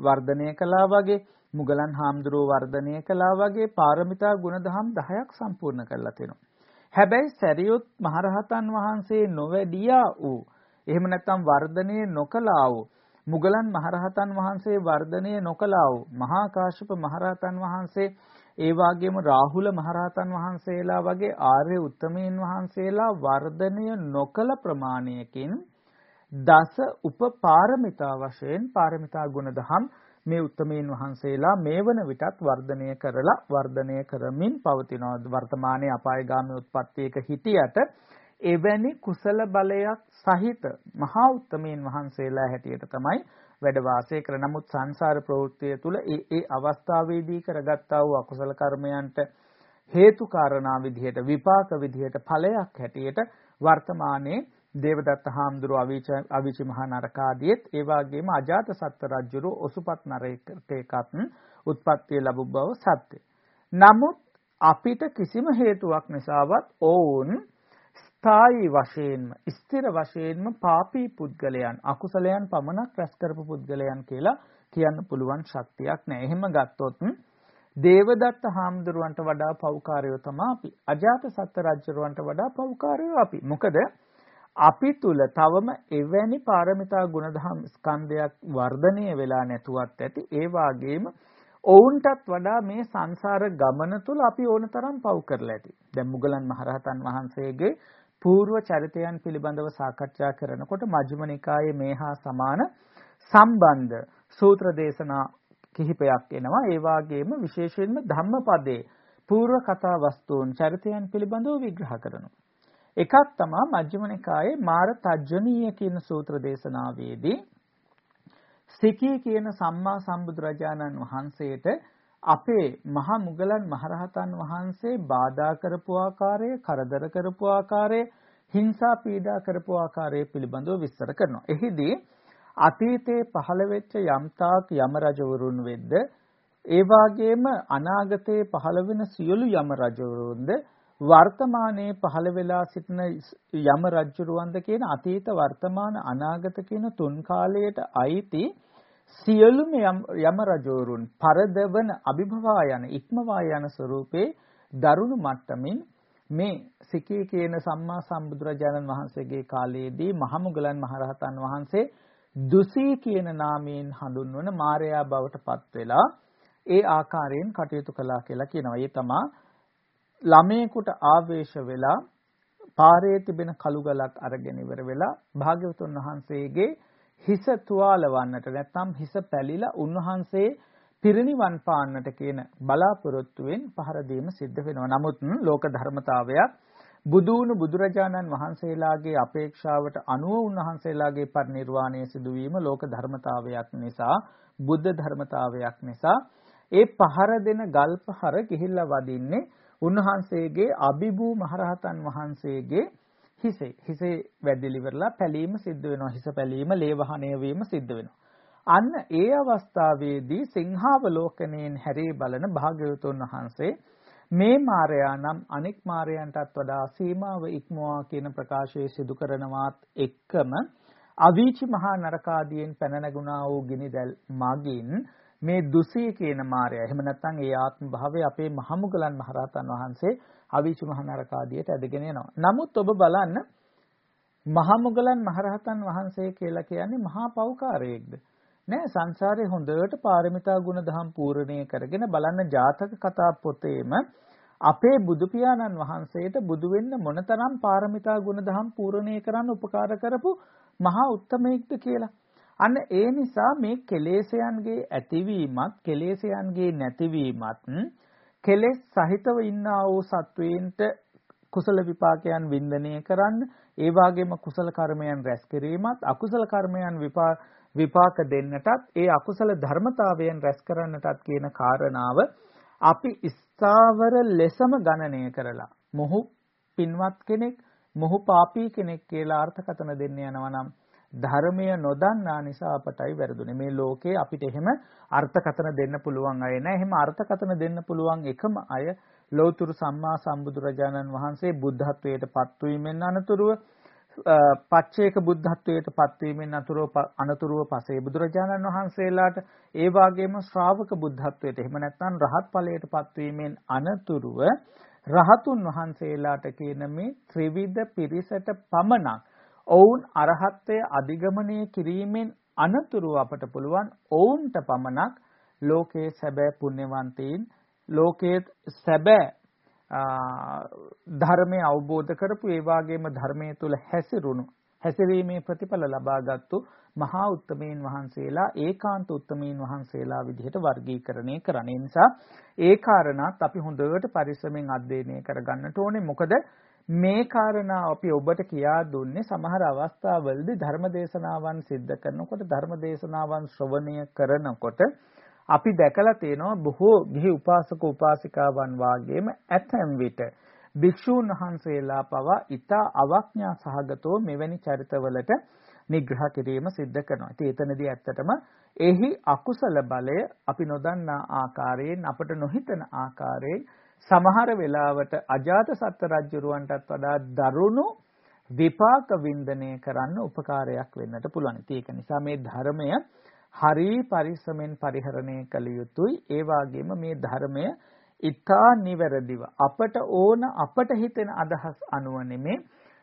වර්ධනය කළා වගේ මුගලන් හාමුදුරුව වර්ධනය කළා වගේ පාරමිතා ගුණධම් 10ක් සම්පූර්ණ කරලා තිනවා. හැබැයි සරියුත් මහරහතන් වහන්සේ නොවැඩියා වූ එහෙම නැත්නම් වර්ධනය නොකළා වූ මුගලන් මහරහතන් වහන්සේ වර්ධනය නොකළා වූ මහා කාශ්‍යප මහරහතන් වහන්සේ ඒ වගේම රාහුල මහරහතන් වහන්සේලා වගේ ආර්ය උත්තමයන් වහන්සේලා වර්ධනය නොකළ ප්‍රමාණයකින් දස උපපාරමිතා වශයෙන් පාරමිතා ගුණධම් මේ උත්තමයන් වහන්සේලා මේ වන විටත් වර්ධනය කරලා වර්ධනය කරමින් පවතිනවා. වර්තමානයේ අපායගාමී උත්පත්තියක හිටියට එවැනි කුසල බලයක් සහිත මහා උත්තමයන් වහන්සේලා හැටියට තමයි වැඩ වාසය කර නමුත් සංසාර ප්‍රවෘත්තිය තුල ඒ ඒ අවස්ථාවේදී කරගත්තා වූ අකුසල කර්මයන්ට හේතු කාරණා විදිහට විපාක විදිහට ඵලයක් හැටියට වර්තමානයේ දේවදත්ත හාමුදුරුව අවීච අවීච මහා නරකාදීත් ඒ වගේම අජාත සත්ත්ව රජුරු ඔසුපත් නරකයකත් උත්පත්ති ලැබු බව සත්‍ය. නමුත් අපිට කිසිම හේතුවක් නිසාවත් ඔවුන් ස්ථායි වශයෙන්ම ස්ථිර වශයෙන්ම පාපී පුද්ගලයන් අකුසලයන් පමණක් රැස් කරපු පුද්ගලයන් කියලා කියන්න පුළුවන් ශක්තියක් නැහැ. එහෙම ගත්තොත් දේවදත්ත හාමුදුරුවන්ට වඩා පෞකාරයෝ තමයි අපි. අජාත සත්ත්ව රජුරවන්ට වඩා පෞකාරයෝ අපි. මොකද අපි තුල තවම එවැනි පාරමිතා ගුණධම් ස්කන්ධයක් වර්ධනය වෙලා නැතුවත් ඇති ඒ වාගේම ඔවුන්ටත් වඩා මේ සංසාර ගමන තුල අපි ඕන තරම් පව් කරලා ඇති. දැන් මුගලන් මහරහතන් වහන්සේගේ పూర్ව චරිතයන් පිළිබඳව සාකච්ඡා කරනකොට මජ්ක්‍ධිම නිකායේ මේ හා සමාන සම්බන්ධ සූත්‍ර දේශනා කිහිපයක් එනවා. ඒ වාගේම විශේෂයෙන්ම ධම්මපදයේ పూర్ව කතා වස්තුන් චරිතයන් පිළිබඳව විග්‍රහ කරනවා. එකක් තමයි මජ්ක්‍ධිම නිකායේ මාර තජ්ජනීය කියන සූත්‍ර දේශනාවේදී සිකී කියන සම්මා සම්බුදුරජාණන් වහන්සේට අපේ මහා මුගලන් මහරහතන් වහන්සේ බාධා කරපු ආකාරය, කරදර කරපු ආකාරය, හිංසා පීඩා කරපු ආකාරය පිළිබඳව විස්තර කරනවා. එහිදී අතීතයේ පහළ වෙච්ච යම්තාක් යම රජවරුන් වෙද්ද ඒ වාගේම අනාගතයේ පහළ වෙන සියලු යම රජවරුන්ද වර්තමානයේ පහළ වෙලා සිටින යම රජුරුවන්ද කියන අතීත වර්තමාන අනාගත කියන තුන් කාලයට අයිති සියලුම යම රජවරුන් පරදවන අභිභවා යන ඉක්මවා යන ස්වરૂපේ දරුණු මට්ටමින් මේ සිකී කියන සම්මා සම්බුදුරජාණන් වහන්සේගේ කාලයේදී මහමුගලන් මහරහතන් වහන්සේ දුසී කියන නාමයෙන් හඳුන්වන මාර්යා බවට පත් වෙලා ඒ ආකාරයෙන් කටයුතු කළා කියලා කියනවා. ඒ තමා ළමයෙකුට ආවේශ වෙලා පාරේ තිබෙන කළු ගලක් අරගෙන ඉවර වෙලා භාග්‍යවතුන් වහන්සේගේ හිස තුවාලවන්නට නැත්නම් හිස පැලිලා උන්වහන්සේ පිරිනිවන් පාන්නට කියන බලාපොරොත්තුවෙන් පහර දීම සිද්ධ වෙනවා. නමුත් ලෝක ධර්මතාවයක් බුදුණු බුදුරජාණන් වහන්සේලාගේ අපේක්ෂාවට අනුව උන්වහන්සේලාගේ පරිනිර්වාණය සිදුවීම ලෝක ධර්මතාවයක් නිසා බුද්ධ ධර්මතාවයක් නිසා ඒ පහර දෙන ගල් පහර ගිහිල්ලා වදින්නේ උන්වහන්සේගේ අබිබූ මහරහතන් වහන්සේගේ හිසේ. හිසේ වැදිලි ඉවරලා පැලීම සිද්ධ වෙනවා. හිස පැලීම ලේවහණය වීම සිද්ධ වෙනවා. අන්න ඒ අවස්ථාවේදී සිංහාවලෝකණයෙන් හැරී බලන භාග්‍යවතුන් වහන්සේ මේ මායයා නම් අනෙක් මායයන්ටත් වඩා සීමාව ඉක්මවා කියන ප්‍රකාශය සිදු කරනවාත් එක්කම අවීචි මහා නරකාදීන් පැන නැගුණා වූ ගිනිදැල් මගින් මේ දුසී කියන මායя එහෙම නැත්නම් ඒ ආත්ම භාවය අපේ මහමුගලන් මහරහතන් වහන්සේ අවීච මහනරකාදියට ඇදගෙන යනවා. නමුත් ඔබ බලන්න මහමුගලන් මහරහතන් වහන්සේ කියලා කියන්නේ මහා පෞකාරයෙක්ද? නෑ සංසාරේ හොඳට පාරමිතා ගුණ දහම් පූර්ණේ කරගෙන බලන්න ජාතක කතා පොතේම අපේ බුදු පියාණන් වහන්සේට බුදු වෙන්න මොනතරම් පාරමිතා ගුණ දහම් පූර්ණේ කරන්න උපකාර කරපු මහා උත්තමයෙක්ද කියලා. අන්න ඒ නිසා මේ කෙලෙසයන්ගේ ඇතිවීමත් කෙලෙසයන්ගේ නැතිවීමත් කෙලෙස් සහිතව ඉන්නා වූ සත්වයින්ට කුසල විපාකයන් වින්දනය කරන්න ඒ වගේම කුසල කර්මයන් රැස් කිරීමත් අකුසල කර්මයන් විපාක දෙන්නටත් ඒ අකුසල ධර්මතාවයන් රැස් කරන්නටත් කියන කාරණාව අපි ස්ථාවර ලෙසම ගණනය කරලා මොහු පින්වත් කෙනෙක් මොහු පාපී කෙනෙක් කියලා අර්ථකථන දෙන්න යනවා නම් ධර්මය නොදන්නා නිසා අපටයි වැරදුනේ. මේ ලෝකේ අපිට එහෙම අර්ථකථන දෙන්න පුළුවන් අය නැහැ. එහෙම අර්ථකථන දෙන්න පුළුවන් එකම අය ලෞතුරු සම්මා සම්බුදුරජාණන් වහන්සේ බුද්ධත්වයට පත්වීමෙන් අනතුරුව පච්චේක බුද්ධත්වයට පත්වීමෙන් අතුරුව අනතුරුව පසේ බුදුරජාණන් වහන්සේලාට ඒ වගේම ශ්‍රාවක බුද්ධත්වයට එහෙම නැත්නම් රහත් ඵලයට පත්වීමෙන් අනතුරුව රහතුන් වහන්සේලාට කියන මේ ත්‍රිවිධ පිරිසට පමණක් ඔවුන් අරහත්ත්වය අධිගමනය කිරීමෙන් අනතුරු අපට පුළුවන් ඔවුන්ට පමණක් ලෝකයේ සැබෑ පුණ්‍යවන්තයින් ලෝකයේ සැබෑ ධර්මය අවබෝධ කරපු ඒ වගේම ධර්මයේ තුල හැසිරුණු හැසිරීමේ ප්‍රතිඵල ලබාගත්තු මහා උත්තමීන් වහන්සේලා ඒකාන්ත උත්තමීන් වහන්සේලා විදිහට වර්ගීකරණය කරන නිසා ඒ කාරණාත් අපි හොඳට පරිස්සමෙන් අධ්‍යයනය කරගන්නට ඕනේ. මොකද මේ කාරණා අපි ඔබට කියා දුන්නේ සමහර අවස්ථාවලදී ධර්මදේශනාවන් සිද්ධ කරනකොට ධර්මදේශනාවන් ශ්‍රවණය කරනකොට අපි දැකලා තියෙනවා බොහෝ ගිහි උපාසක උපාසිකාවන් වාගේම ඇතැම් විට භික්ෂූන් වහන්සේලා පවා ඊතා අවඥා සහගතව මෙවැනි චරිතවලට නිග්‍රහ කිරීම සිද්ධ කරනවා. ඉතින් එතනදී ඇත්තටම එහි අකුසල බලය අපි නොදන්නා ආකාරයෙන් අපට නොහිතන ආකාරයෙන් සමහර වෙලාවට අජාත සත්ත්ව රජුරවන්ටත් වඩා දරුණු විපාක වින්දනය කරන්න උපකාරයක් වෙන්නට පුළුවන්. ඒක නිසා මේ ධර්මය හරි පරිස්සමෙන් පරිහරණය කළ යුතුයි. ඒ වගේම මේ ධර්මය ඊටා නිවැරදිව අපට ඕන අපට හිතෙන අදහස් අනුව නෙමේ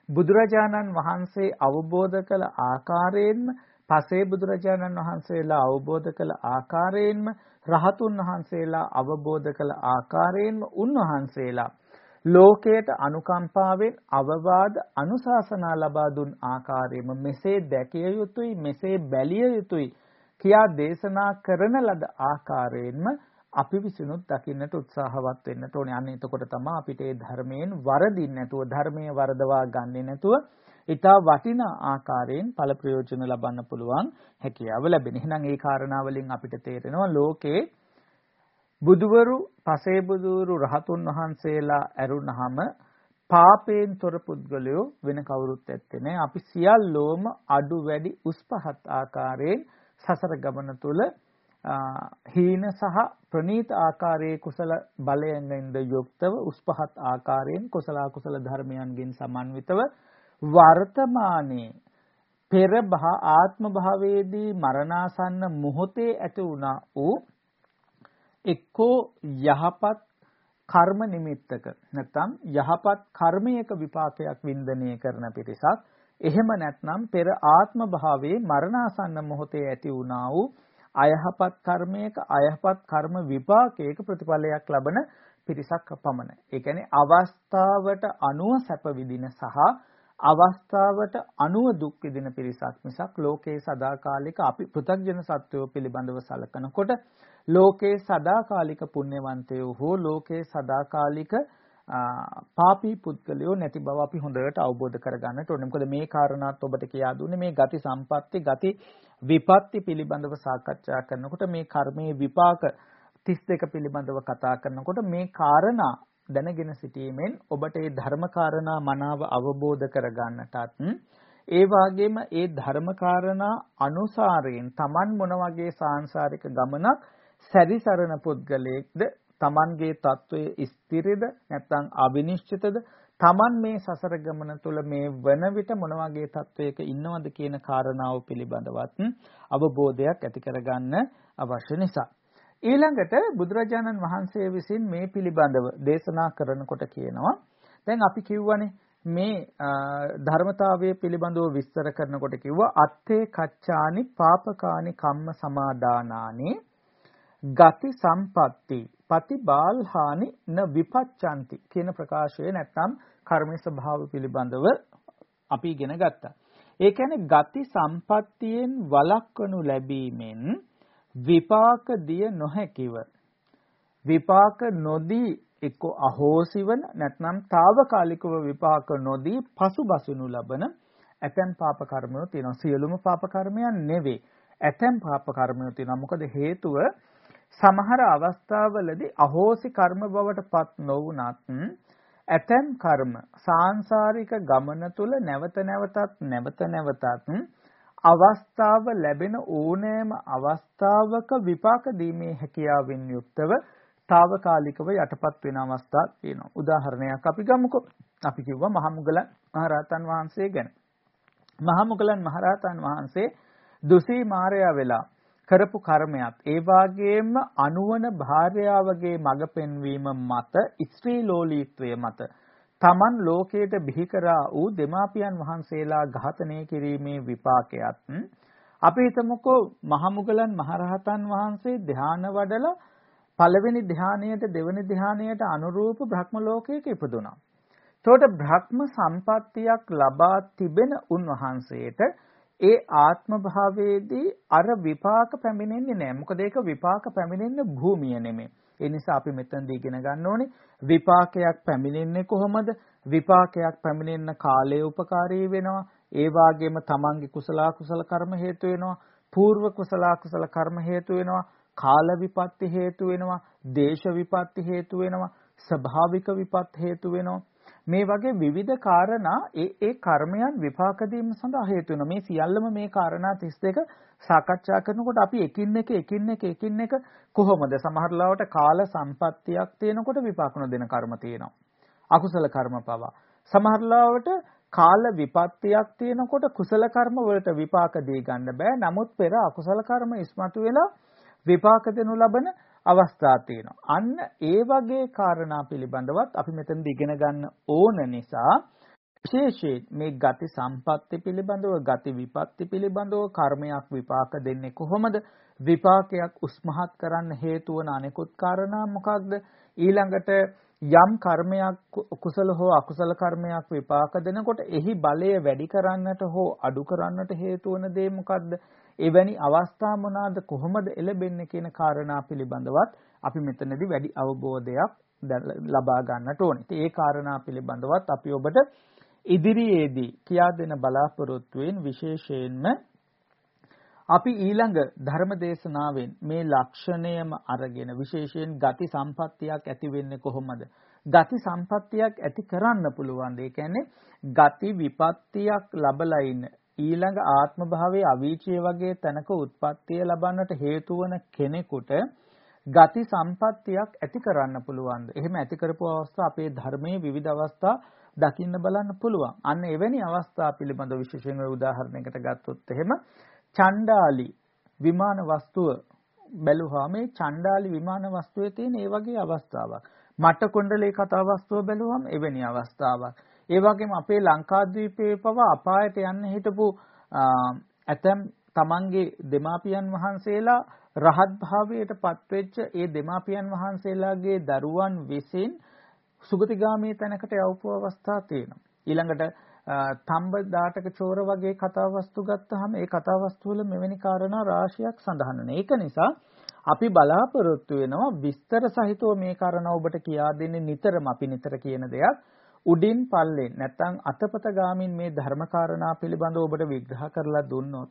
බුදුරජාණන් වහන්සේ අවබෝධ කළ ආකාරයෙන්ම පසේ බුදුරජාණන් වහන්සේලා අවබෝධ කළ ආකාරයෙන්ම රහතුන් වහන්සේලා අවබෝධ කළ ආකාරයෙන්ම උන්වහන්සේලා ලෝකයට අනුකම්පාවෙන් අවවාද අනුශාසනා ලබා දුන් ආකාරයෙන්ම මෙසේ දැකිය යුතුයි මෙසේ බැලිය යුතුයි කියා දේශනා කරන ලද ආකාරයෙන්ම අපි විසිනුත් දකින්නට උත්සාහවත් වෙන්නට ඕනේ. අන්න එතකොට තමයි අපිට මේ ධර්මයෙන් වරදින්න නැතුව ධර්මයේ වරදවා ගන්නෙ නැතුව ඊටා වටිනා ආකාරයෙන් ඵල ප්‍රයෝජන ලබන්න පුළුවන් හැකියාව ලැබෙන. එහෙනම් ඒ කාරණා වලින් අපිට තේරෙනවා ලෝකේ බුදුවරු, පසේ බුදුවරු, රහතුන් වහන්සේලා ඇරුණහම පාපයෙන් තොර පුද්ගලයෝ වෙන කවුරුත් ඇත්තේ නැහැ. අපි සියල්ලෝම අඩු වැඩි උස් පහත් ආකාරයෙන් සසර ගමන තුල හීන සහ ප්‍රනීත ආකාරයේ කුසල බලයෙන්ද යුක්තව උස් පහත් ආකාරයෙන් කුසල කුසල ධර්මයන්ගෙන් සමන්විතව වර්තමානයේ පෙර භා ආත්ම භාවයේදී මරණාසන්න මොහොතේ ඇති වුණා වූ එක්කෝ යහපත් කර්ම නිමිත්තක නැත්නම් යහපත් කර්මයක විපාකයක් වින්දනය කරන පිරිසක් එහෙම නැත්නම් පෙර ආත්ම භාවයේ මරණාසන්න මොහොතේ ඇති වුණා වූ අයහපත් කර්මයක අයහපත් කර්ම විපාකයක ප්‍රතිඵලයක් ලබන පිරිසක් පමණයි. ඒ කියන්නේ අවස්ථාවට අනුව සැප විඳින සහ අවස්ථාවට අනුව දුක් විඳින පිරිසක් මිසක් ලෝකේ සදාකාලික අපි පෘථග්ජන සත්වයෝ පිළිබඳව සලකනකොට ලෝකේ සදාකාලික පුණ්‍යවන්තයෝ හෝ ලෝකේ සදාකාලික පාපී පුද්ගලයෝ නැති බව අපි හොඳට අවබෝධ කරගන්නට ඕනේ. මොකද මේ කාරණාත් ඔබට කියා දුන්නේ මේ ගති සම්පatti ගති විපatti පිළිබඳව සාකච්ඡා කරනකොට මේ කර්මයේ විපාක 32 පිළිබඳව කතා කරනකොට මේ කාරණා දැනගෙන සිටීමෙන් ඔබට ඒ ධර්මකාරණා මනාව අවබෝධ කරගන්නටත් ඒ වාගේම ඒ ධර්මකාරණා අනුසාරයෙන් Taman මොන වගේ සාංශාරික ගමනක් සැරිසරන පුද්ගලයෙක්ද Tamanගේ తত্ত্বය ස්ථිරද නැත්නම් අවිනිශ්චිතද Taman මේ සසර ගමන තුළ මේ වන විට මොන වගේ తত্ত্বයක ඉන්නවද කියන කාරණාව පිළිබඳවත් අවබෝධයක් ඇති කරගන්න අවශ්‍ය නිසා. ඊළඟට බුදුරජාණන් වහන්සේ විසින් මේ පිළිබඳව දේශනා කරනකොට කියනවා දැන් අපි කිව්වනේ මේ ධර්මතාවය පිළිබඳව විස්තර කරනකොට කිව්වා අත්තේ කච්චානි පාපකානි කම්ම සමාදානානි ගති සම්පatti පතිබාල්හානි න විපච්ඡanti කියන ප්‍රකාශය නැත්නම් කර්ම ස්වභාව පිළිබඳව අපි ඉගෙන ගත්තා. ඒ කියන්නේ ගති සම්පත්තියෙන් වළක්වනු ලැබීමෙන් විපාක දිය නොහැකිව විපාක නොදී එක්ක අහෝසිවන නැත්නම් తాවකාලිකව විපාක නොදී පසුබසිනු ලබන ඇතැම් පාප කර්මයෝ තියෙනවා. සියලුම පාප කර්මයන් නෙවෙයි ඇතැම් පාප කර්මයෝ තියෙනවා. මොකද හේතුව සමහර අවස්ථාවලදී අහෝසි කර්ම බවට පත් නොවුනත් ඇතැම් කර්ම සාංශාරික ගමන තුල නැවත නැවතත් නැවත නැවතත් අවස්ථාව ලැබෙන ඕනෑම අවස්ථාවක විපාක දීමේ හැකියාවෙන් යුක්තව తాවකාලිකව යටපත් වෙන අවස්ථා තියෙනවා. උදාහරණයක් අපි ගමුකෝ. අපි කිව්වා මහමුගලන් මහරහතන් වහන්සේ ගැන. මහමුගලන් මහරහතන් වහන්සේ දුසී මාරයා වෙලා කරපු කර්මයක් ඒ වාගේම අනුවන භාර්යාවගේ මඟ පෙන්වීම මත ස්ත්‍රී ලෝලීත්වය මත තමන් ලෝකයට බිහි කරා වූ දෙමාපියන් වහන්සේලා ඝාතනය කිරීමේ විපාකයක් අපි හිතමුකෝ මහමුගලන් මහරහතන් වහන්සේ ධ්‍යාන වඩලා පළවෙනි ධ්‍යානයට දෙවෙනි ධ්‍යානයට අනුරූප බ්‍රහ්ම ලෝකයක ඉපදුනා. එතකොට බ්‍රහ්ම සම්පත්තියක් ලබා තිබෙන උන්වහන්සේට ඒ ආත්ම භාවයේදී අර විපාක පැමිණෙන්නේ නැහැ. මොකද ඒක විපාක පැමිණෙන්නේ භූමිය නෙමෙයි. ඒ නිසා අපි මෙතනදී ඉගෙන ගන්න ඕනේ විපාකයක් පැමිණෙන්නේ කොහොමද? විපාකයක් පැමිණෙන්න කාලය උපකාරී වෙනවා. ඒ වාගේම තමන්ගේ කුසල කුසල කර්ම හේතු වෙනවා. పూర్ව කුසල කුසල කර්ම හේතු වෙනවා. කාල විපත්ති හේතු වෙනවා. දේශ විපත්ති හේතු වෙනවා. ස්වභාවික විපත් හේතු වෙනවා. මේ වගේ විවිධ කාරණා ඒ ඒ කර්මයන් විපාක දීම සඳහා හේතු වෙනවා. මේ සියල්ලම මේ කාරණා 32 සාකච්ඡා කරනකොට අපි එකින් එක එකින් එක එකින් එක කොහොමද සමහරලාවට කාල සම්පත්තියක් තියෙනකොට විපාක නොදෙන කර්ම තියෙනවා. අකුසල කර්ම පවා. සමහරලාවට කාල විපත්තියක් තියෙනකොට කුසල කර්ම වලට විපාක දී ගන්න බෑ. නමුත් පෙර අකුසල කර්ම ඉස්මතු වෙලා විපාක දෙනු ලබන අවස්ථා තියෙනවා. අන්න ඒ වගේ කාරණා පිළිබඳවත් අපි මෙතනදී ඉගෙන ගන්න ඕන නිසා විශේෂයෙන් මේ ගති සම්පatti පිළිබඳව ගති විපatti පිළිබඳව කර්මයක් විපාක දෙන්නේ කොහොමද? විපාකයක් උස්මහත් කරන්න හේතු වන අනෙකුත් කාරණා මොකක්ද? ඊළඟට යම් කර්මයක් කුසල හෝ අකුසල කර්මයක් විපාක දෙනකොට එහි බලය වැඩි කරන්නට හෝ අඩු කරන්නට හේතු වන දේ මොකක්ද? එවැනි අවස්ථා මොනවාද කොහොමද එළඹෙන්නේ කියන කාරණා පිළිබඳවත් අපි මෙතනදී වැඩි අවබෝධයක් ලබා ගන්නට ඕනේ. ඒ කාරණා පිළිබඳවත් අපි ඔබට ඉදිරියේදී කියා දෙන බලාපොරොත්තුවෙන් විශේෂයෙන්ම අපි ඊළඟ ධර්ම දේශනාවෙන් මේ ලක්ෂණයම අරගෙන විශේෂයෙන් ගති සම්පත්තියක් ඇති වෙන්නේ කොහොමද? ගති සම්පත්තියක් ඇති කරන්න පුළුවන්. ඒ කියන්නේ ගති විපත්තියක් ලබලා ඉන්න ඊළඟ ආත්ම භාවයේ අවීචය වගේ තැනක උත්පත්තිය ලබන්නට හේතු වන කෙනෙකුට ගති සම්පත්තියක් ඇති කරන්න පුළුවන්ද? එහෙම ඇති කරපු අවස්ථා අපේ ධර්මයේ විවිධ අවස්ථා දකින්න බලන්න පුළුවන්. අන්න එවැනි අවස්ථා පිළිබඳ විශේෂයෙන් උදාහරණයකට ගත්තොත් එහෙම චණ්ඩාලි විමාන වස්තුව බැලුවා මේ චණ්ඩාලි විමාන වස්තුවේ තියෙන ඒ වගේ අවස්ථාවක්. මට කුණ්ඩලේ කතා වස්තුව බැලුවම එවැනි අවස්ථාවක්. ඒ වගේම අපේ ලංකාද්වීපයේ පවා අපායට යන්න හිටපු ඇතම් තමන්ගේ දෙමාපියන් වහන්සේලා රහත් භාවයට පත්වෙච්ච ඒ දෙමාපියන් වහන්සේලාගේ දරුවන් විසින් සුගතිගාමී තැනකට යවපු අවස්ථා තියෙනවා. ඊළඟට තම්බ දාටක චෝර වගේ කතාවස්තු ගත්තාම ඒ කතාවස්තු වල මෙවැනි කාරණා රාශියක් සඳහන් වෙනවා. ඒක නිසා අපි බලාපොරොත්තු වෙනවා විස්තර සහිතව මේ කාරණා ඔබට කියා දෙන්නේ නිතරම අපි නිතර කියන දෙයක්. උඩින් පල්ලෙන් නැත්තම් අතපත ගාමින් මේ ධර්මකාරණා පිළිබඳව ඔබට විග්‍රහ කරලා දුන්නොත්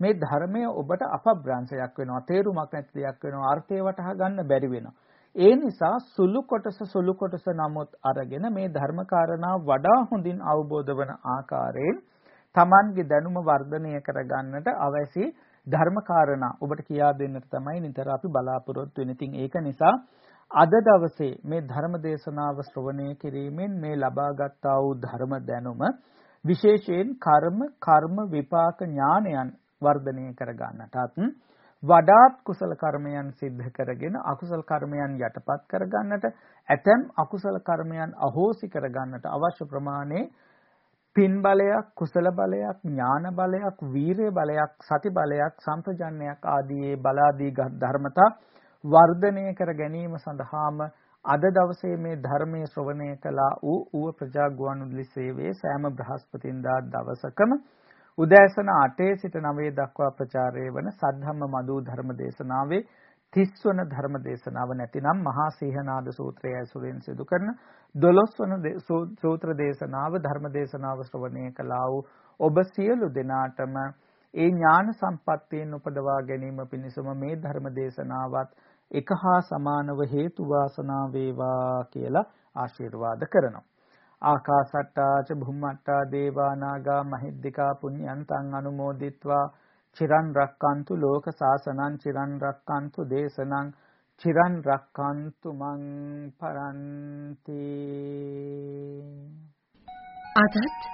මේ ධර්මය ඔබට අපබ්‍රංශයක් වෙනවා තේරුමක් නැති දෙයක් වෙනවා අර්ථය වටහා ගන්න බැරි වෙනවා ඒ නිසා සුළු කොටස සුළු කොටස නමුත් අරගෙන මේ ධර්මකාරණා වඩා හොඳින් අවබෝධ වන ආකාරයෙන් Tamanගේ දැනුම වර්ධනය කරගන්නට අවශ්‍ය ධර්මකාරණා ඔබට කියා දෙන්නට තමයි නිතර අපි බලාපොරොත්තු වෙන්නේ. ඉතින් ඒක නිසා අද දවසේ මේ ධර්ම දේශනාව ශ්‍රවණය කිරීමෙන් මේ ලබාගත් වූ ධර්ම දැනුම විශේෂයෙන් කර්ම කර්ම විපාක ඥානයන් වර්ධනය කර ගන්නටත් වඩාත් කුසල කර්මයන් සිද්ධ කරගෙන අකුසල කර්මයන් යටපත් කර ගන්නට ඇතැම් අකුසල කර්මයන් අහෝසි කර ගන්නට අවශ්‍ය ප්‍රමාණයේ පින් බලයක් කුසල බලයක් ඥාන බලයක් වීරිය බලයක් සති බලයක් සම්පජන්ණයක් ආදී බලාදී ධර්මතා වර්ධනය කර ගැනීම සඳහාම අද දවසේ මේ ධර්මයේ ශ්‍රවණය කළා වූ ඌව ප්‍රජා ගුවන්විදුලි සේවයේ සෑම බ්‍රහස්පතින්දා දවසකම උදෑසන 8 සිට 9 දක්වා ප්‍රචාරය වන සද්ධම්ම මදු ධර්ම දේශනාවේ 30 වන ධර්ම දේශනාව නැතිනම් මහා සීහනාද සූත්‍රය ඇසුරෙන් සිදු කරන 12 වන සූත්‍ර දේශනාව ධර්ම දේශනාව ශ්‍රවණය කළා වූ ඔබ සියලු දෙනාටම ඒ ඥාන සම්පත්තියෙන් උපදවා ගැනීම පිණිසම මේ ධර්ම දේශනාවත් එක හා සමානව හේතු වාසනා වේවා කියලා ආශිර්වාද කරනවා. ආකාසට්ටා ච භුම්මට්ටා දේවා නාග මහිද්దికා පුඤ්ඤන්තං අනුමෝදිත්වා චිරන් රක්칸තු ලෝක සාසනං චිරන් රක්칸තු දේශනං චිරන් රක්칸තු මං පරන්ති අදත්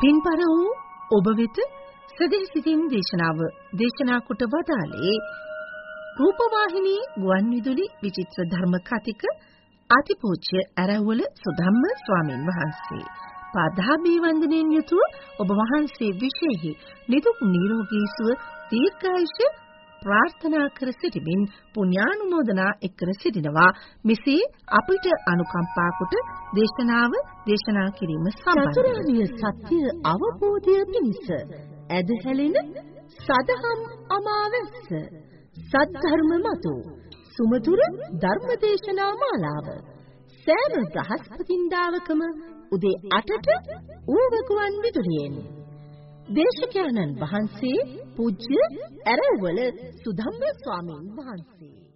පින්පර වූ ඔබ වෙත සදෙහි සිතින් දේශනාව දේශනා කොට වදාළේ රූපවාහිනී ගුවන් විදුලි විචිත්‍ර ධර්ම කතික අතිපූජ්‍ය ඇරවුල සුධම්ම ස්වාමින් වහන්සේ. පාදාභී වන්දනෙන් යුතුව ඔබ වහන්සේ විශේෂෙහි නිදුක් නිරෝගී සුව දීර්ඝායුෂ ප්‍රාර්ථනා කර සිටිමින් පුණ්‍යානුමෝදනා එක්කර සිටිනවා. මෙසේ අපිට අනුකම්පා කොට දේශනාව දේශනා කිරීම සම්බන්ධ සත්‍ය අවබෝධය පිණිස ඇදහැලෙන සදහම් අමාවැස්ස සද්ධර්ම මතු සුමధుර ධර්මදේශනා මාලාව. සෑම බ්‍රහස්පතින්දාවකම උදේ 8ට ඌවකුවන් විදුලියෙන්. දේශකයන්න් වහන්සේ පූජ්‍ය ඇරවල සුධම්ම ස්වාමීන් වහන්සේ.